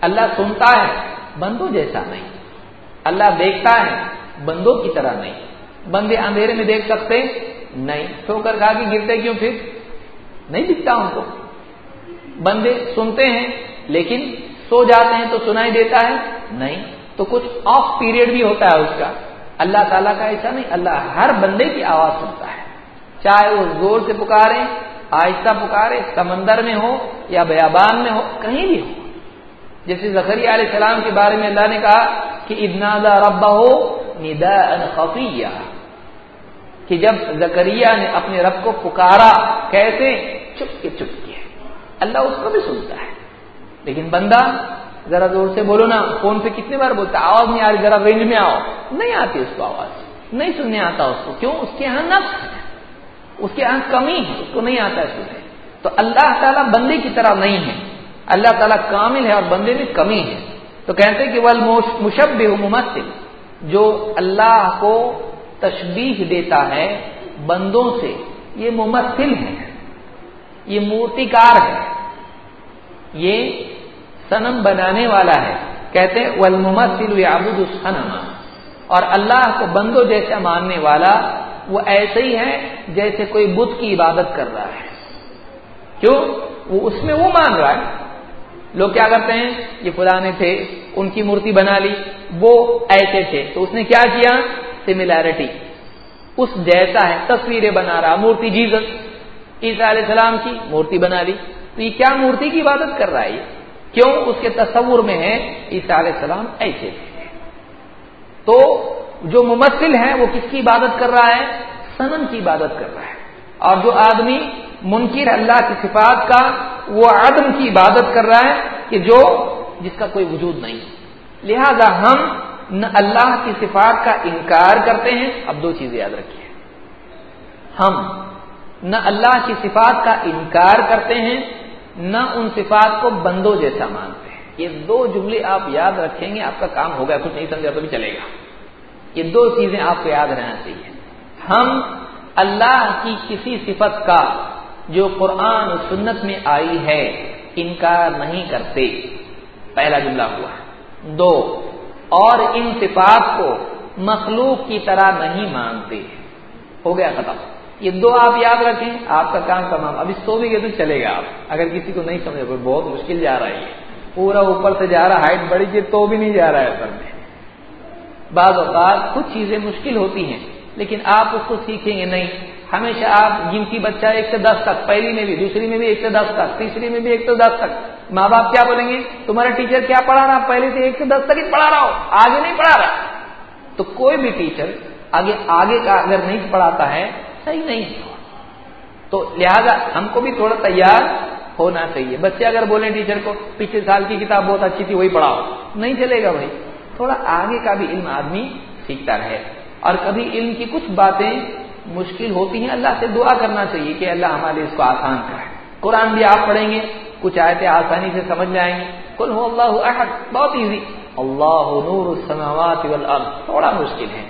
اللہ سنتا ہے، بندوں جیسا نہیں۔ اللہ دیکھتا ہے، بندوں کی طرح نہیں۔ بندے اندھیرے میں دیکھ سکتے، نہیں۔ سو کر کھا کے گرتے کیوں پھر؟ نہیں دکھتا ان کو۔ بندے سنتے ہیں لیکن سو جاتے ہیں تو سنائی دیتا ہے؟ نہیں۔ تو کچھ آف پیریڈ بھی ہوتا ہے اس کا۔ اللہ تعالیٰ کا ایسا نہیں، اللہ ہر بندے کی آواز سنتا ہے۔ چاہے وہ زور سے پکارے، آہستہ پکارے، سمندر میں ہو یا بیابان میں ہو، کہیں بھی ہو۔ جیسے زخری علیہ السلام کے بارے میں اللہ نے کہا کہ ابنادا ربا ہو ندا خفیہ۔ کہ جب زکریہ نے اپنے رب کو پکارا، کیسے؟ چپ کے چپ کے اللہ اس کو بھی سنتا ہے۔ لیکن بندہ ذرا زور سے بولو نا، فون پہ کتنے بار بولتا آواز نہیں آ رہی، ذرا رینج میں آؤ۔ نہیں آتی اس کو آواز۔ نہیں سننے آتا اس کو۔ کیوں؟ اس کے یہاں نفس ہے۔ اس کے یہاں کمی ہے، اس کو نہیں آتا سننے تو اللہ تعالیٰ بندے کی طرح نہیں ہے۔ اللہ تعالیٰ کامل ہے اور بندے میں کمی ہے۔ تو کہتے کہ وہ مشب ممثل۔ جو اللہ کو تشبیح دیتا ہے بندوں سے، یہ ممثل ہے۔ یہ مورتی کار ہے۔ یہ سنم بنانے والا ہے۔ کہتے ولمسل یابود السنم اور اللہ کو بندو جیسا ماننے والا وہ ایسے ہی ہے جیسے کوئی بت کی عبادت کر رہا ہے۔ کیوں؟ وہ اس میں وہ مان رہا ہے۔ لوگ کیا کرتے ہیں؟ یہ پرانے تھے، ان کی مورتی بنا لی۔ وہ ایسے تھے۔ تو اس نے کیا کیا؟ سملیرٹی اس جیسا ہے، تصویریں بنا رہا، مورتی جیزس۔ عیسیٰ علیہ السلام کی مورتی بنا لی تو یہ کیا مورتی کی عبادت کر رہا ہے یہ؟ کیوں اس کے تصور میں ہے عیسیٰ علیہ السلام ایسے؟ تو جو ممثل ہے وہ کس کی عبادت کر رہا ہے؟ سنم کی عبادت کر رہا ہے۔ اور جو آدمی منکر اللہ کی صفات کا، وہ عدم کی عبادت کر رہا ہے کہ جو، جس کا کوئی وجود نہیں۔ لہذا ہم نہ اللہ کی صفات کا انکار کرتے ہیں۔ اب دو چیزیں یاد رکھیے۔ ہم نہ اللہ کی صفات کا انکار کرتے ہیں، نہ ان صفات کو بندوں جیسا مانتے ہیں۔ یہ دو جملے آپ یاد رکھیں گے، آپ کا کام ہوگا، کچھ نہیں سمجھا تو بھی چلے گا۔ یہ دو چیزیں آپ کو یاد رہنا چاہیے۔ ہم اللہ کی کسی صفت کا جو قرآن و سنت میں آئی ہے، انکار نہیں کرتے۔ پہلا جملہ ہوا۔ دو، اور ان صفات کو مخلوق کی طرح نہیں مانتے۔ ہو گیا ختم۔ یہ دو آپ یاد رکھیں، آپ کا کام تمام۔ ابھی سو بھی گئے تو چلے گا آپ۔ اگر کسی کو نہیں سمجھے بہت مشکل جا رہا ہے پورا اوپر سے جا رہا، ہائٹ بڑی چیز تو بھی نہیں جا رہا ہے سر میں۔ بعض اوقات کچھ چیزیں مشکل ہوتی ہیں، لیکن آپ اس کو سیکھیں گے نہیں۔ ہمیشہ آپ گنتی بچہ ایک سے دس تک، پہلی میں بھی، دوسری میں بھی ایک سے دس تک، تیسری میں بھی ایک سے دس تک۔ ماں باپ کیا بولیں گے؟ تمہارا ٹیچر کیا پڑھا رہا؟ پہلے سے ایک سے دس تک ہی پڑھا رہا ہو، آگے نہیں پڑھا رہا۔ تو کوئی بھی ٹیچر آگے آگے کا اگر نہیں پڑھاتا ہے صحیح نہیں تو لہذا ہم کو بھی تھوڑا تیار ہونا چاہیے۔ بچے اگر بولیں ٹیچر کو، پچھلے سال کی کتاب بہت اچھی تھی، وہی پڑھاؤ۔ نہیں چلے گا بھائی۔ تھوڑا آگے کا بھی علم آدمی سیکھتا رہے۔ اور کبھی علم کی کچھ باتیں مشکل ہوتی ہیں، اللہ سے دعا کرنا چاہیے کہ اللہ ہمارے اس کو آسان کرے۔ قرآن بھی آپ پڑھیں گے، کچھ آیتیں آسانی سے سمجھ میں آئیں گے کل ہو اللہ احد، بہت ایزی اللہ نور السماوات والارض، تھوڑا مشکل ہے۔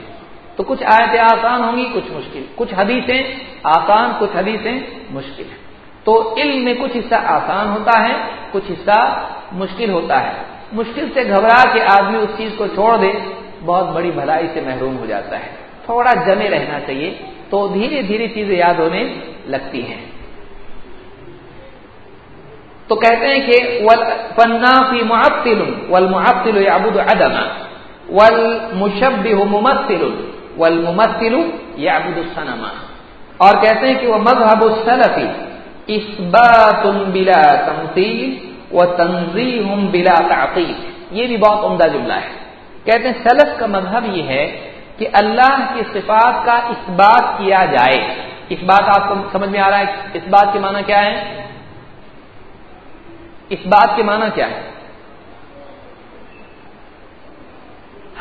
تو کچھ آیتیں آسان ہوں گی، کچھ مشکل۔ کچھ حدیثیں آسان، کچھ حدیثیں مشکل ہیں۔ تو علم میں کچھ حصہ آسان ہوتا ہے، کچھ حصہ مشکل ہوتا ہے۔ مشکل سے گھبرا کے آدمی اس چیز کو چھوڑ دے، بہت بڑی بھلائی سے محروم ہو جاتا ہے۔ تھوڑا جمے رہنا چاہیے، تو دھیرے دھیرے چیزیں یاد ہونے لگتی ہیں۔ تو کہتے ہیں کہ فنا فی معطل، والمعطل يعبد عدما، والمشبه ممثل والممثل يعبد الصنم. اور کہتے ہیں کہ وہ مذہب السلف اثبات بلا تمثيل وتنزيه بلا تعطيل یہ بھی بہت عمدہ جملہ ہے. کہتے ہیں سلف کا مذہب یہ ہے کہ اللہ کی صفات کا اس بات کیا جائے. اس بات آپ کو سمجھ میں آ رہا ہے اس بات کے معنی کیا ہے اس بات کے معنی کیا ہے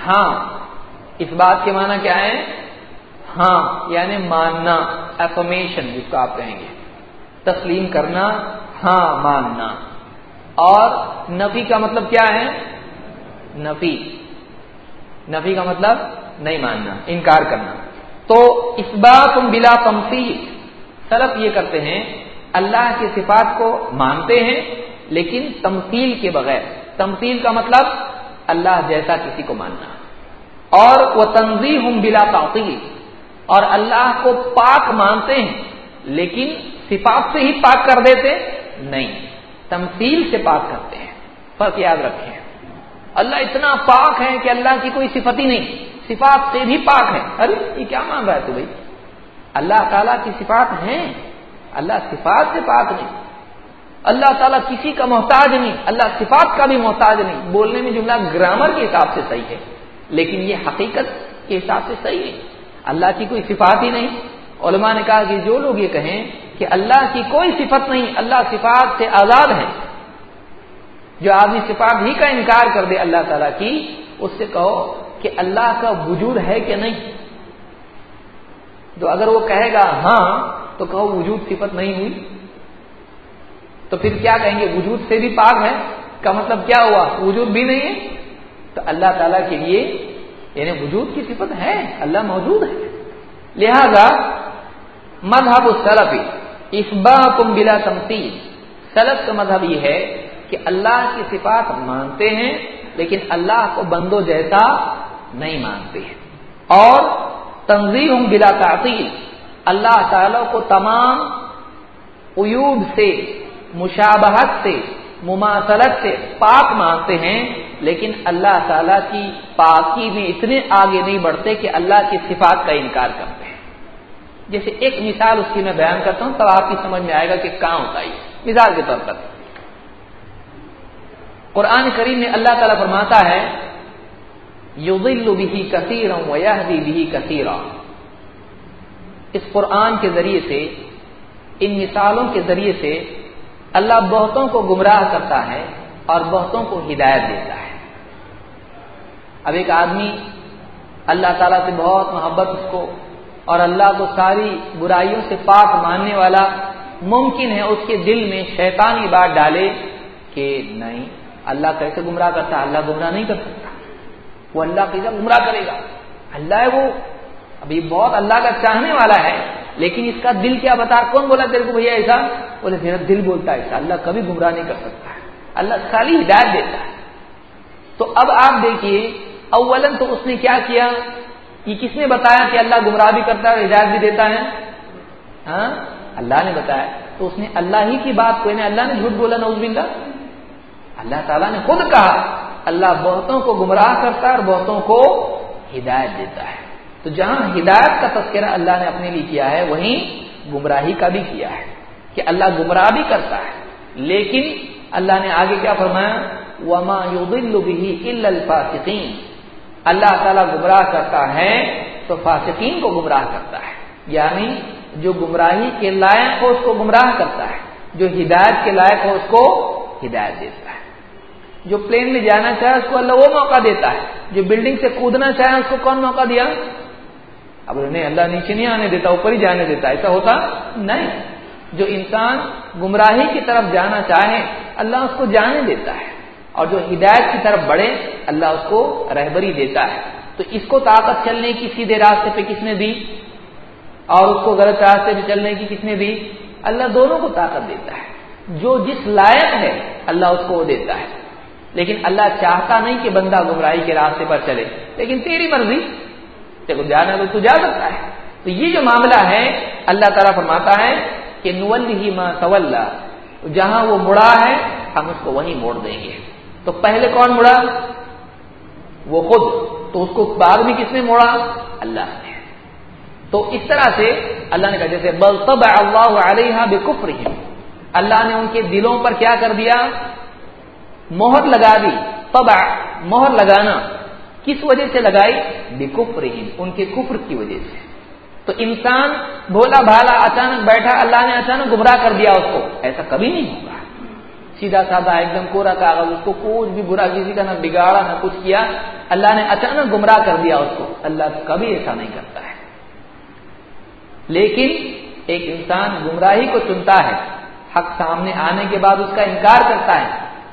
ہاں اس بات کے معنی کیا ہے؟ ہاں یعنی ماننا افرمیشن جس کو آپ کہیں گے۔ تسلیم کرنا ہاں ماننا۔ اور نفی کا مطلب کیا ہے؟ نفی۔ نفی کا مطلب نہیں ماننا، انکار کرنا۔ تو اس بات بلا تمثیل سلف یہ کرتے ہیں، اللہ کی صفات کو مانتے ہیں، لیکن تمثیل کے بغیر۔ تمثیل کا مطلب اللہ جیسا کسی کو ماننا۔ اور وہ تنظیم بلا تعطیل اور اللہ کو پاک مانتے ہیں، لیکن صفات سے ہی پاک کر دیتے نہیں، تمثیل سے پاک کرتے ہیں۔ فرق یاد رکھیں۔ اللہ اتنا پاک ہے کہ اللہ کی کوئی صفت ہی نہیں، صفات سے بھی پاک ہے۔ ارے، یہ کیا مان رہا ہے تو بھائی؟ اللہ تعالیٰ کی صفات ہیں، اللہ صفات سے پاک نہیں۔ اللہ تعالیٰ کسی کا محتاج نہیں، اللہ صفات کا بھی محتاج نہیں۔ بولنے میں جملہ گرامر کے حساب سے صحیح ہے۔ لیکن یہ حقیقت کے حساب سے صحیح ہے۔ اللہ کی کوئی صفات ہی نہیں۔ علماء نے کہا کہ جو لوگ یہ کہیں کہ اللہ کی کوئی صفت نہیں، اللہ صفات سے آزاد ہے۔ جو آدمی صفات ہی کا انکار کر دے اللہ تعالیٰ کی، اس سے کہو کہ اللہ کا وجود ہے کہ نہیں۔ تو اگر وہ کہے گا ہاں تو کہو وجود صفت نہیں ہوئی۔ تو پھر کیا کہیں گے؟ وجود سے بھی پاک ہے۔ کا مطلب کیا ہوا؟ وجود بھی نہیں ہے۔ تو اللہ تعالیٰ کے لیے یعنی وجود کی صفت ہے، اللہ موجود ہے۔ لہذا مذہب السلف اسبا کم بلا تمثیل۔ سلف کا مذہب یہ ہے کہ اللہ کی صفات مانتے ہیں، لیکن اللہ کو بندو جیسا نہیں مانتے۔ ہیں اور تنظیم بلا تعطیل۔ اللہ تعالی کو تمام عیوب سے، مشابہت سے، مماثلت سے پاک مانتے ہیں۔ لیکن اللہ تعالی کی پاکی میں اتنے آگے نہیں بڑھتے کہ اللہ کی صفات کا انکار کرتے ہیں۔ جیسے ایک مثال اس کی میں بیان کرتا ہوں تب آپ کی سمجھ میں آئے گا کہ کہاں ہوتا ہے مثال کے طور پر۔ قرآن کریم میں اللہ تعالیٰ فرماتا ہے یوزل بھی کثیر بھی کثیر اس قرآن کے ذریعے سے، ان مثالوں کے ذریعے سے اللہ بہتوں کو گمراہ کرتا ہے اور بہتوں کو ہدایت دیتا ہے۔ اب ایک آدمی اللہ تعالیٰ سے بہت محبت اس کو اور اللہ کو ساری برائیوں سے پاک ماننے والا ممکن ہے اس کے دل میں شیطانی بات ڈالے کہ نہیں، اللہ کیسے گمراہ کرتا ہے؟ اللہ گمراہ نہیں کر سکتا۔ وہ اللہ کیسے گمراہ کرے گا۔ اللہ ہے وہ۔ ابھی بہت اللہ کا چاہنے والا ہے، لیکن اس کا دل کیا بتا؟ کون بولا تیرے کو بھیا ایسا؟ بولے میرا دل بولتا ہے ایسا۔ اللہ کبھی گمراہ نہیں کر سکتا۔ ہے اللہ خالی ہدایت دیتا ہے۔ تو اب آپ دیکھیے اولن تو اس نے کیا کیا؟ یہ کس نے بتایا کہ اللہ گمراہ بھی کرتا ہے اور ہدایت بھی دیتا ہے؟ ہاں؟ اللہ نے بتایا۔ تو اس نے اللہ ہی کی بات کو یعنی اللہ نے جھوٹ بولا نوز بلّہ اللہ تعالیٰ نے خود کہا، اللہ بہتوں کو گمراہ کرتا ہے اور بہتوں کو ہدایت دیتا ہے۔ تو جہاں ہدایت کا تذکرہ اللہ نے اپنے لیے کیا ہے، وہیں گمراہی کا بھی کیا ہے کہ اللہ گمراہ بھی کرتا ہے۔ لیکن اللہ نے آگے کیا فرمایا؟ وما الفاسقین اللہ تعالیٰ گمراہ کرتا ہے تو فاسقین کو گمراہ کرتا ہے۔ یعنی جو گمراہی کے لائق ہو اس کو گمراہ کرتا ہے۔ جو ہدایت کے لائق ہو اس کو ہدایت دیتا ہے۔ جو پلین میں جانا چاہے اس کو اللہ وہ موقع دیتا ہے۔ جو بلڈنگ سے کودنا چاہے اس کو کون موقع دیا؟ اب انہیں اللہ نیچے نہیں آنے دیتا، اوپر ہی جانے دیتا، ایسا ہوتا نہیں۔ جو انسان گمراہی کی طرف جانا چاہے، اللہ اس کو جانے دیتا ہے، اور جو ہدایت کی طرف بڑھے، اللہ اس کو رہبری دیتا ہے۔ تو اس کو طاقت چلنے کی سیدھے راستے پہ کس نے دی؟ اور اس کو غلط راستے پہ چلنے کی کس نے دی؟ اللہ دونوں کو طاقت دیتا ہے۔ جو جس لائق ہے، اللہ اس کو وہ دیتا ہے۔ لیکن اللہ چاہتا نہیں کہ بندہ گمراہی کے راستے پر چلے۔ لیکن تیری مرضی جانا تو جا سکتا ہے۔ تو یہ جو معاملہ ہے، اللہ تعالیٰ فرماتا ہے کہ نول ہی ماں طلّہ جہاں وہ مڑا ہے، ہم اس کو وہیں موڑ دیں گے۔ تو پہلے کون مڑا؟ وہ خود۔ تو اس کو بعد میں کس نے موڑا؟ اللہ نے۔ تو اس طرح سے اللہ نے کہا، جیسے بل اللہ علیہ بے اللہ نے ان کے دلوں پر کیا کر دیا؟ مہر لگا دی۔ تب مہر لگانا۔ کس وجہ سے لگائی؟ بے ان کے کفر کی وجہ سے۔ تو انسان بھولا بھالا اچانک بیٹھا، اللہ نے اچانک گمراہ کر دیا اس کو۔ ایسا کبھی نہیں ہوگا۔ سیدھا سادہ ایک دم کورا کاغذ، اس کو کچھ بھی برا کسی کا نہ بگاڑا، نہ کچھ کیا، اللہ نے اچانک گمراہ کر دیا اس کو۔ اللہ کبھی ایسا نہیں کرتا ہے۔ لیکن ایک انسان گمراہی کو چنتا ہے، حق سامنے آنے کے بعد اس کا انکار کرتا ہے۔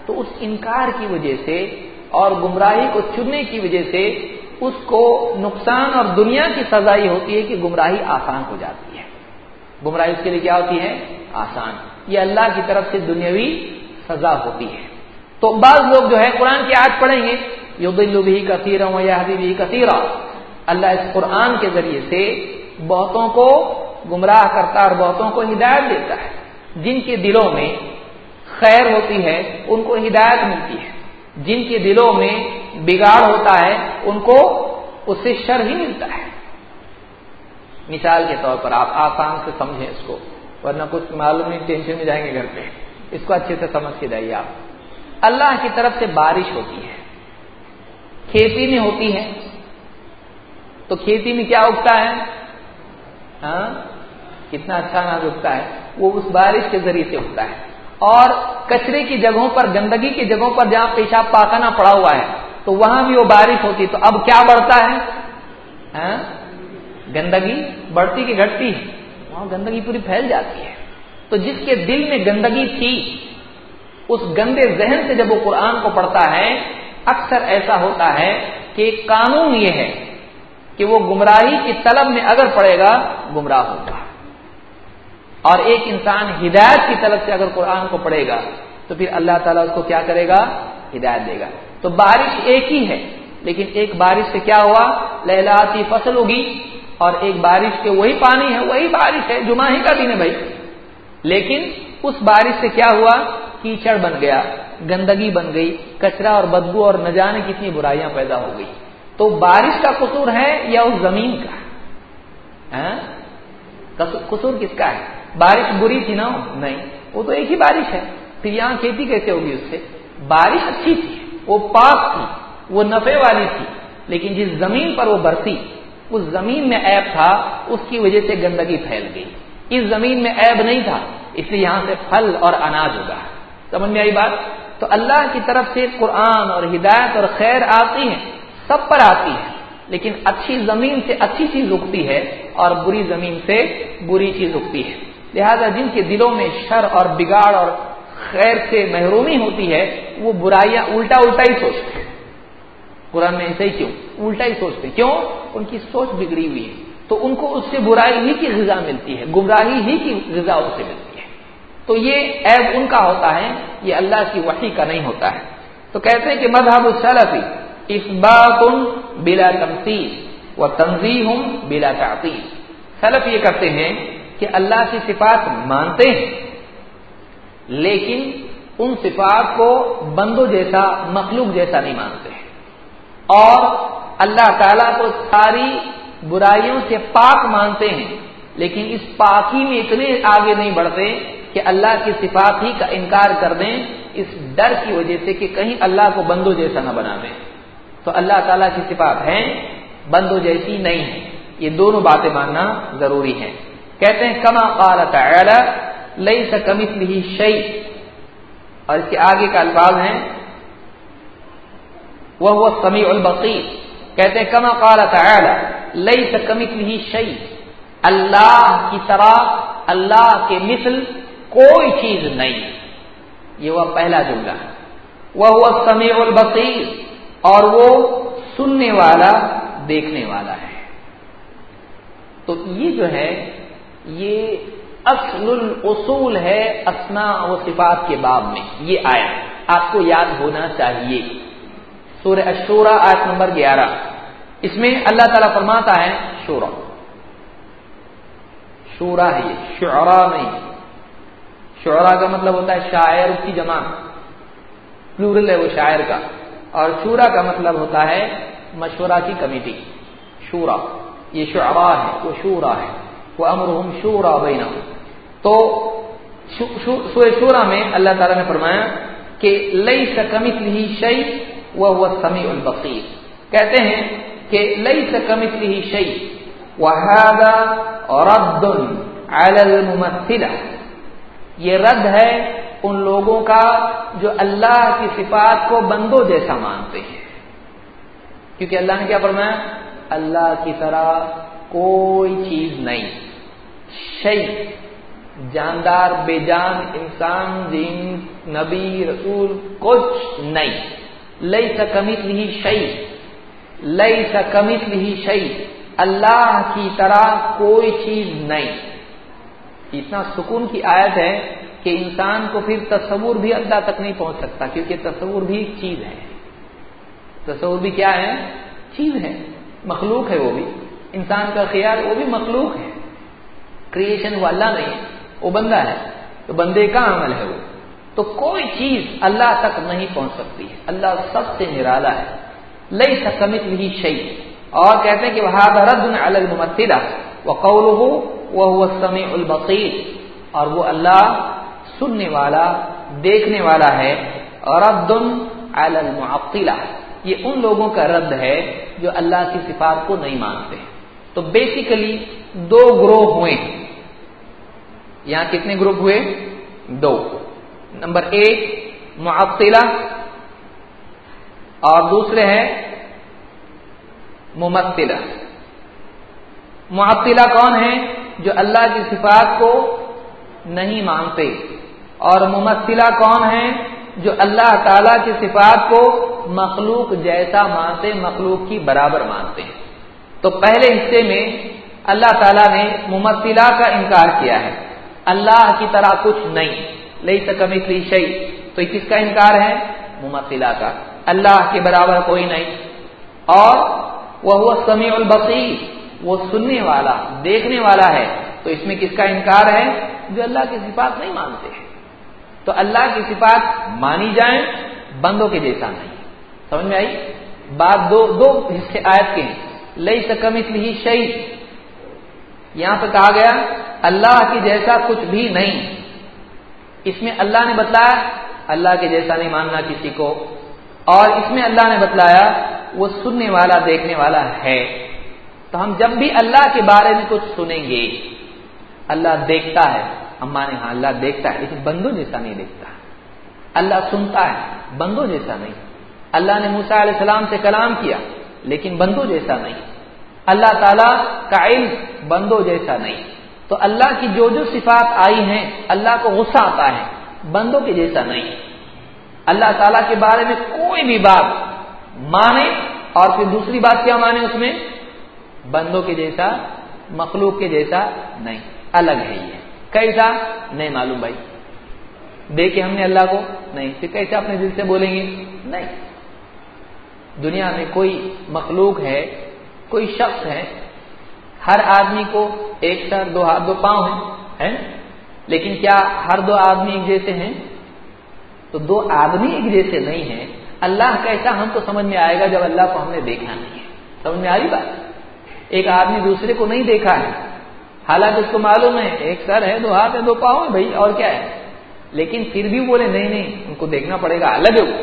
تو اس انکار کی وجہ سے اور گمراہی کو چننے کی وجہ سے اس کو نقصان اور دنیا کی سزا یہ ہوتی ہے کہ گمراہی آسان ہو جاتی ہے۔ گمراہی اس کے لیے کیا ہوتی ہے؟ آسان۔ یہ اللہ کی طرف سے دنیاوی سزا ہوتی ہے۔ تو بعض لوگ جو ہے قرآن کی آج پڑھیں گے یو دلو بھی کثیر یا بھی کثیر اللہ اس قرآن کے ذریعے سے بہتوں کو گمراہ کرتا اور بہتوں کو ہدایت دیتا ہے۔ جن کے دلوں میں خیر ہوتی ہے، ان کو ہدایت ملتی ہے۔ جن کے دلوں میں بگاڑ ہوتا ہے، ان کو اس سے شر ہی ملتا ہے۔ مثال کے طور پر آپ آسان سے سمجھیں اس کو، ورنہ کچھ معلوم نہیں، ٹینشن میں جائیں گے گھر پہ۔ اس کو اچھے سے سمجھ کے جائیے آپ۔ اللہ کی طرف سے بارش ہوتی ہے۔ کھیتی میں ہوتی ہے۔ تو کھیتی میں کیا اگتا ہے؟ ہاں؟ کتنا اچھا اناج اگتا ہے۔ وہ اس بارش کے ذریعے سے اگتا ہے۔ اور کچرے کی جگہوں پر، گندگی کی جگہوں پر جہاں پیشاب پاخانہ پڑا ہوا ہے تو وہاں بھی وہ بارش ہوتی، تو اب کیا بڑھتا ہے؟ ہاں؟ گندگی بڑھتی کہ گھٹتی؟ وہاں گندگی پوری پھیل جاتی ہے۔ تو جس کے دل میں گندگی تھی، اس گندے ذہن سے جب وہ قرآن کو پڑھتا ہے، اکثر ایسا ہوتا ہے کہ قانون یہ ہے کہ وہ گمراہی کی طلب میں اگر پڑے گا، گمراہ ہوگا۔ اور ایک انسان ہدایت کی طلب سے اگر قرآن کو پڑھے گا، تو پھر اللہ تعالیٰ اس کو کیا کرے گا؟ ہدایت دے گا۔ تو بارش ایک ہی ہے۔ لیکن ایک بارش سے کیا ہوا؟ لہلاتی فصل ہوگی اور ایک بارش کے وہی پانی ہے، وہی بارش ہے، جمعہ ہی کا دن ہے بھائی۔ لیکن اس بارش سے کیا ہوا؟ کیچڑ بن گیا، گندگی بن گئی، کچرا اور بدبو اور نہ جانے کتنی برائیاں پیدا ہو گئی۔ تو بارش کا قصور ہے یا اس زمین کا؟ ہاں؟ قصور کس کا ہے؟ بارش بری تھی نا؟ نہیں، وہ تو ایک ہی بارش ہے۔ پھر یہاں کھیتی کیسے ہوگی اس سے؟ بارش اچھی تھی۔ وہ پاک تھی، وہ نفے والی تھی، لیکن جس زمین پر وہ برسی، اس زمین میں ایپ تھا، اس کی وجہ سے گندگی پھیل گئی۔ اس زمین میں عیب نہیں تھا، اس لیے یہاں سے پھل اور اناج ہوگا۔ سمجھ میں آئی بات؟ تو اللہ کی طرف سے قرآن اور ہدایت اور خیر آتی ہے سب پر آتی ہے لیکن اچھی زمین سے اچھی چیز اگتی ہے اور بری زمین سے بری چیز اگتی ہے۔ لہذا جن کے دلوں میں شر اور بگاڑ اور خیر سے محرومی ہوتی ہے، وہ برائیاں الٹا الٹا ہی سوچتے ہیں۔ قرآن میں ایسے ہی کیوں؟ الٹا ہی سوچتے کیوں؟ ان کی سوچ بگڑی ہوئی ہے۔ تو ان کو اس سے برائی ہی کی غذا ملتی ہے، گمراہی ہی کی غذا اس سے ملتی ہے۔ تو یہ عیب ان کا ہوتا ہے، یہ اللہ کی وحی کا نہیں ہوتا ہے۔ تو کہتے ہیں کہ مذہب السلفی اس بات بلا تمسیل و تنظیم بلا تعطیل۔ سلف یہ کرتے ہیں کہ اللہ کی صفات مانتے ہیں۔ لیکن ان صفات کو بندو جیسا، مخلوق جیسا نہیں مانتے۔ اور اللہ تعالیٰ کو ساری برائیوں سے پاک مانتے ہیں، لیکن اس پاکی میں اتنے آگے نہیں بڑھتے کہ اللہ کی صفات ہی کا انکار کر دیں اس ڈر کی وجہ سے کہ کہیں اللہ کو بندو جیسا نہ بنا دیں۔ تو اللہ تعالیٰ کی صفات ہیں، بندو جیسی نہیں ہے یہ دونوں باتیں ماننا ضروری ہے کہتے ہیں، کما قال تعالی لئی سکمت لی شعی اور اس کے آگے کا الفاظ ہیں وہ سمیع البقیر کہتے ہیں کما قال تعالی لئی سکمت لی شعی اللہ کی طرح، اللہ کے مثل کوئی چیز نہیں۔ یہ وہ پہلا جملہ ہے۔ وہ ہوا سمیع البصیر اور وہ سننے والا، دیکھنے والا ہے۔ تو یہ جو ہے، یہ اصل الاصول ہے اسنا و صفات کے باب میں، یہ آیا آپ کو یاد ہونا چاہیے۔ سورہ اشورا آیت نمبر گیارہ۔ اس میں اللہ تعالیٰ فرماتا ہے، شورا۔ شورا ہے یہ شعرا نہیں شعرا کا مطلب ہوتا ہے شاعر کی جمع۔ پلورل ہے وہ شاعر کا۔ اور شورا کا مطلب ہوتا ہے مشورہ کی کمیٹی۔ شورا، یہ شعرا ہے، وہ شورا ہے۔ وہ امرحم شورا بینا تو سورہ شورا میں اللہ تعالیٰ نے فرمایا کہ لئی سکمت ہی شعی وہ سمیع البصیر کہتے ہیں کہ لئی سکمت ہی شعی وہ رد الممثلہ یہ رد ہے ان لوگوں کا جو اللہ کی صفات کو بندوں جیسا مانتے ہیں۔ کیونکہ اللہ نے کیا فرمایا؟ اللہ کی طرح کوئی چیز نہیں۔ شعی جاندار بے جان انسان دین نبی، رسول، کچھ نہیں۔ لئی سکمت نہیں شعی لئی سکمت نہیں شعی اللہ کی طرح کوئی چیز نہیں۔ اتنا سکون کی آیت ہے کہ انسان کو پھر تصور بھی اللہ تک نہیں پہنچ سکتا، کیونکہ تصور بھی ایک چیز ہے۔ تصور بھی کیا ہے؟ چیز ہے۔ مخلوق ہے وہ بھی۔ انسان کا خیال وہ بھی مخلوق ہے۔ کریشن وہ اللہ نہیں وہ بندہ ہے، تو بندے کا عمل ہے وہ۔ تو کوئی چیز اللہ تک نہیں پہنچ سکتی ہے۔ اللہ سب سے نرالا ہے۔ لئی سکمت بھی شعی اور کہتے ہیں کہ وہ رد المتلا وہ قول ہو وہ سمیع البقیر اور وہ اللہ سننے والا، دیکھنے والا ہے۔ رد المعطلہ یہ ان لوگوں کا رد ہے جو اللہ کی صفات کو نہیں مانتے۔ تو بیسیکلی دو گروہ ہوئے۔ یہاں کتنے گروپ ہوئے؟ دو۔ نمبر ایک، معطلہ۔ اور دوسرے ہے ممثلہ۔ معطلہ کون ہے جو اللہ کی صفات کو نہیں مانتے۔ اور ممثلہ کون ہے جو اللہ تعالی کی صفات کو مخلوق جیسا مانتے، مخلوق کی برابر مانتے۔ ہیں تو پہلے حصے میں اللہ تعالیٰ نے ممثلہ کا انکار کیا ہے۔ اللہ کی طرح کچھ نہیں۔ لئی سکم اتنی شعی تو کس کا انکار ہے؟ ممثلہ کا۔ اللہ کے برابر کوئی نہیں۔ اور وہ سمیع البصیر۔ وہ سننے والا، دیکھنے والا ہے۔ تو اس میں کس کا انکار ہے؟ جو اللہ کی صفات نہیں مانتے۔ ہیں تو اللہ کی صفات مانی جائیں، بندوں کے جیسا نہیں۔ سمجھ میں آئی؟ بات دو دو حصے آیت کے لئی سکم اس لیے شعیب یہاں پہ کہا گیا اللہ کی جیسا کچھ بھی نہیں۔ اس میں اللہ نے بتلایا، اللہ کے جیسا نہیں ماننا کسی کو۔ اور اس میں اللہ نے بتلایا، وہ سننے والا، دیکھنے والا ہے۔ تو ہم جب بھی اللہ کے بارے میں کچھ سنیں گے، اللہ دیکھتا ہے۔ ہم مانے ہاں اللہ دیکھتا ہے، لیکن بندوں جیسا نہیں دیکھتا۔ اللہ سنتا ہے، بندوں جیسا نہیں۔ اللہ نے موسا علیہ السلام سے کلام کیا، لیکن بندوں جیسا نہیں۔ اللہ تعالی کا علم بندوں جیسا نہیں۔ تو اللہ کی جو جو صفات آئی ہیں، اللہ کو غصہ آتا ہے، بندوں کے جیسا نہیں۔ اللہ تعالیٰ کے بارے میں کوئی بھی بات مانے اور پھر دوسری بات کیا مانے اس میں؟ بندوں کے جیسا، مخلوق کے جیسا نہیں۔ الگ ہے یہ۔ کیسا؟ نہیں معلوم بھائی۔ دیکھے ہم نے اللہ کو نہیں، پھر کیسے اپنے دل سے بولیں گے؟ نہیں۔ دنیا میں کوئی مخلوق ہے، کوئی شخص ہے ہر آدمی کو ایک سر دو ہاتھ دو پاؤں ہیں لیکن کیا ہر دو آدمی ایک جیسے ہیں؟ تو دو آدمی ایک جیسے نہیں ہیں۔ اللہ کیسا ہم کو سمجھ میں آئے گا جب اللہ کو ہم نے دیکھا نہیں ہے۔ سمجھ میں آ رہی بات؟ ایک آدمی دوسرے کو نہیں دیکھا ہے۔ حالانکہ اس کو معلوم ہے، ایک سر ہے، دو ہاتھ ہے دو پاؤں ہے بھائی، اور کیا ہے؟ لیکن پھر بھی بولے، نہیں نہیں، ان کو دیکھنا پڑے گا، الگ ہے وہ۔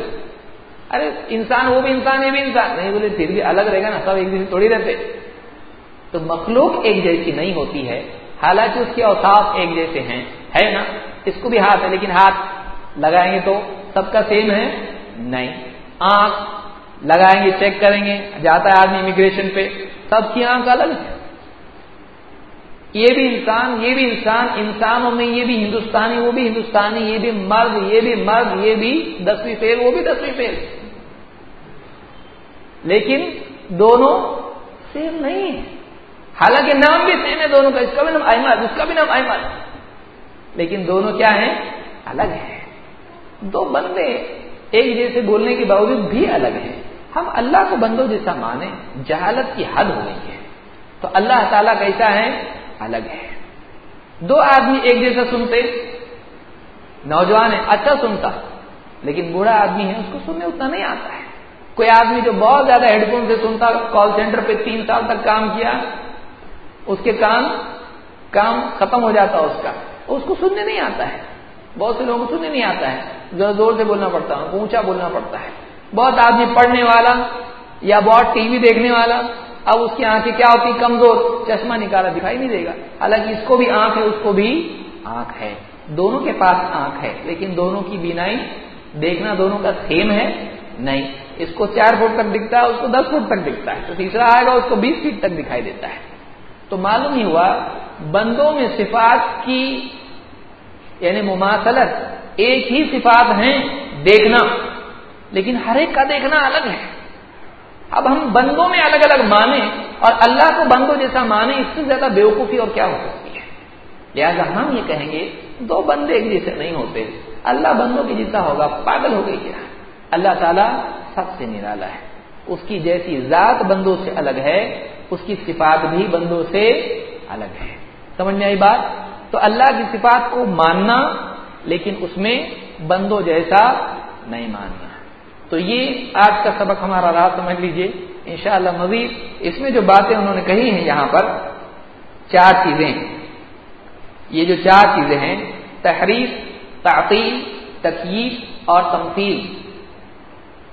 ارے، انسان، وہ بھی انسان، یہ بھی انسان۔ نہیں بولے، پھر بھی الگ رہے گا نا، سب ایک دن تھوڑی رہتے۔ تو مخلوق ایک جیسی نہیں ہوتی ہے۔ حالانکہ اس کے اوساف ایک جیسے ہیں۔ ہے نا؟ اس کو بھی ہاتھ ہے، لیکن ہاتھ لگائیں گے تو سب کا سیم ہے؟ نہیں۔ آنکھ لگائیں گے چیک کریں گے، جاتا ہے آدمی امیگریشن پہ۔ سب کی آنکھ الگ ہے۔ یہ بھی انسان، یہ بھی انسان، انسانوں میں یہ بھی ہندوستانی، وہ بھی ہندوستانی، یہ بھی مرد، یہ بھی مرد، یہ بھی دسویں فیل، وہ بھی دسویں فیل۔ لیکن دونوں سیم نہیں ہے حالانکہ نام بھی سیم ہے دونوں کا، اس کا بھی نام احمد اس کا بھی نام احمد لیکن دونوں کیا ہیں؟ الگ ہیں۔ دو بندے ایک جیسے بولنے کے باوجود بھی الگ ہیں۔ ہم اللہ کو بندوں جیسا مانیں، جہالت کی حد ہو گئی ہے۔ تو اللہ تعالیٰ کیسا ہے؟ الگ ہے۔ دو آدمی ایک جیسا سنتے، نوجوان ہے اچھا سنتا، لیکن بوڑھا آدمی ہے، اس کو سننے اتنا نہیں آتا ہے۔ کوئی آدمی جو بہت زیادہ ہیڈ فون سے سنتا کال سینٹر پہ تین سال تک کام کیا اس کے کام کام ختم ہو جاتا اس کا۔ اس کو سننے نہیں آتا ہے۔ بہت سے لوگوں کو سننے نہیں آتا ہے۔ زور زور سے بولنا پڑتا ہے، اونچا بولنا پڑتا ہے۔ بہت آدمی پڑھنے والا یا بہت ٹی وی دیکھنے والا، اب اس کی آنکھیں کیا ہوتی؟ کمزور۔ چشمہ نکالا دکھائی نہیں دے گا۔ حالانکہ اس کو بھی آنکھ ہے، اس کو بھی آنکھ ہے۔ دونوں کے پاس آنکھ ہے، لیکن دونوں کی بینائی دیکھنا دونوں کا سیم ہے نہیں۔ اس کو چار فٹ تک دکھتا ہے، اس کو دس فٹ تک دکھتا ہے۔ تو تیسرا آئے گا، اس کو بیس فٹ تک دکھائی دیتا ہے۔ تو معلوم ہی ہوا بندوں میں صفات کی یعنی مماثلت ایک ہی صفات ہیں دیکھنا، لیکن ہر ایک کا دیکھنا الگ ہے۔ اب ہم بندوں میں الگ الگ مانیں اور اللہ کو بندوں جیسا مانیں، اس سے زیادہ بیوقوفی اور کیا ہو سکتی ہے؟ لہٰذا ہم یہ کہیں گے، دو بندے ایک جیسے نہیں ہوتے۔ اللہ بندوں کے جیسا ہوگا، پاگل ہو گئی کیا؟ اللہ تعالیٰ سب سے نرالا ہے۔ اس کی جیسی ذات بندوں سے الگ ہے اس کی صفات بھی بندوں سے الگ ہے سمجھ میں آئی بات؟ تو اللہ کی صفات کو ماننا، لیکن اس میں بندوں جیسا نہیں ماننا۔ تو یہ آج کا سبق ہمارا رات سمجھ لیجیے۔ انشاءاللہ مزید اس میں جو باتیں انہوں نے کہی ہیں یہاں پر، چار چیزیں یہ جو چار چیزیں ہیں تحریر تعطیل تکیف اور تمثیل۔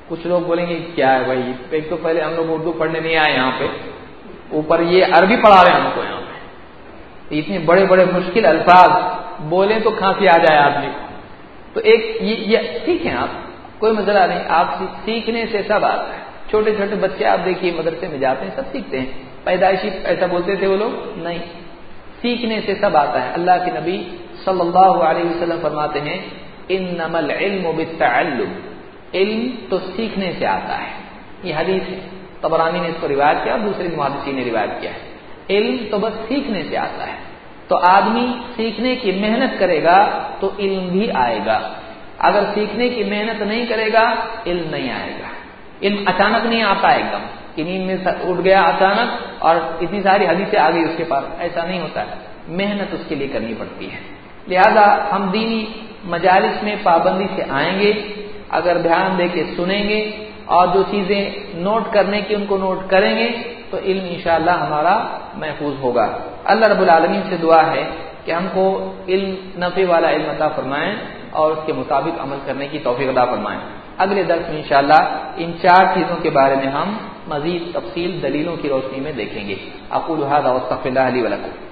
کچھ لوگ بولیں گے، کیا ہے بھائی؟ ایک تو پہلے ہم لوگ اردو پڑھنے نہیں آئے یہاں پہ۔ اوپر یہ عربی پڑھا رہے ہیں ہم کو یہاں پہ۔ اتنے بڑے بڑے مشکل الفاظ، بولیں تو کھانسی آ جائے آدمی کو۔ تو ایک یہ سیکھیں آپ، کوئی مسئلہ نہیں، آپ سیکھنے سے سب آتا ہے۔ چھوٹے چھوٹے بچے، آپ دیکھیے مدرسے میں جاتے ہیں، سب سیکھتے ہیں۔ پیدائشی ایسا بولتے تھے وہ لوگ؟ نہیں۔ سیکھنے سے سب آتا ہے۔ اللہ کے نبی صلی اللہ علیہ وسلم فرماتے ہیں ان نمل علم علم تو سیکھنے سے آتا ہے۔ یہ حدیث ہے۔ تبرانی نے اس کو روایت کیا اور دوسرے محدثی نے روایت کیا ہے۔ علم تو بس سیکھنے سے آتا ہے۔ تو آدمی سیکھنے کی محنت کرے گا تو علم بھی آئے گا۔ اگر سیکھنے کی محنت نہیں کرے گا، علم نہیں آئے گا۔ علم اچانک نہیں آتا ایک دم۔ کہ نیند میں اٹھ گیا اچانک اور اتنی ساری حدیثیں آ گئی اس کے پاس۔ ایسا نہیں ہوتا ہے۔ محنت اس کے لیے کرنی پڑتی ہے۔ لہذا ہم دینی مجالس میں پابندی سے آئیں گے۔ اگر دھیان دے کے سنیں گے اور جو چیزیں نوٹ کرنے کی ان کو نوٹ کریں گے تو علم انشاءاللہ ہمارا محفوظ ہوگا۔ اللہ رب العالمین سے دعا ہے کہ ہم کو علم نفع والا علم عطا فرمائیں اور اس کے مطابق عمل کرنے کی توفیق عطا فرمائیں۔ اگلے درس میں انشاءاللہ ان چار چیزوں کے بارے میں ہم مزید تفصیل دلیلوں کی روشنی میں دیکھیں گے۔ اقول هذا واستغفر الله لي ولكم۔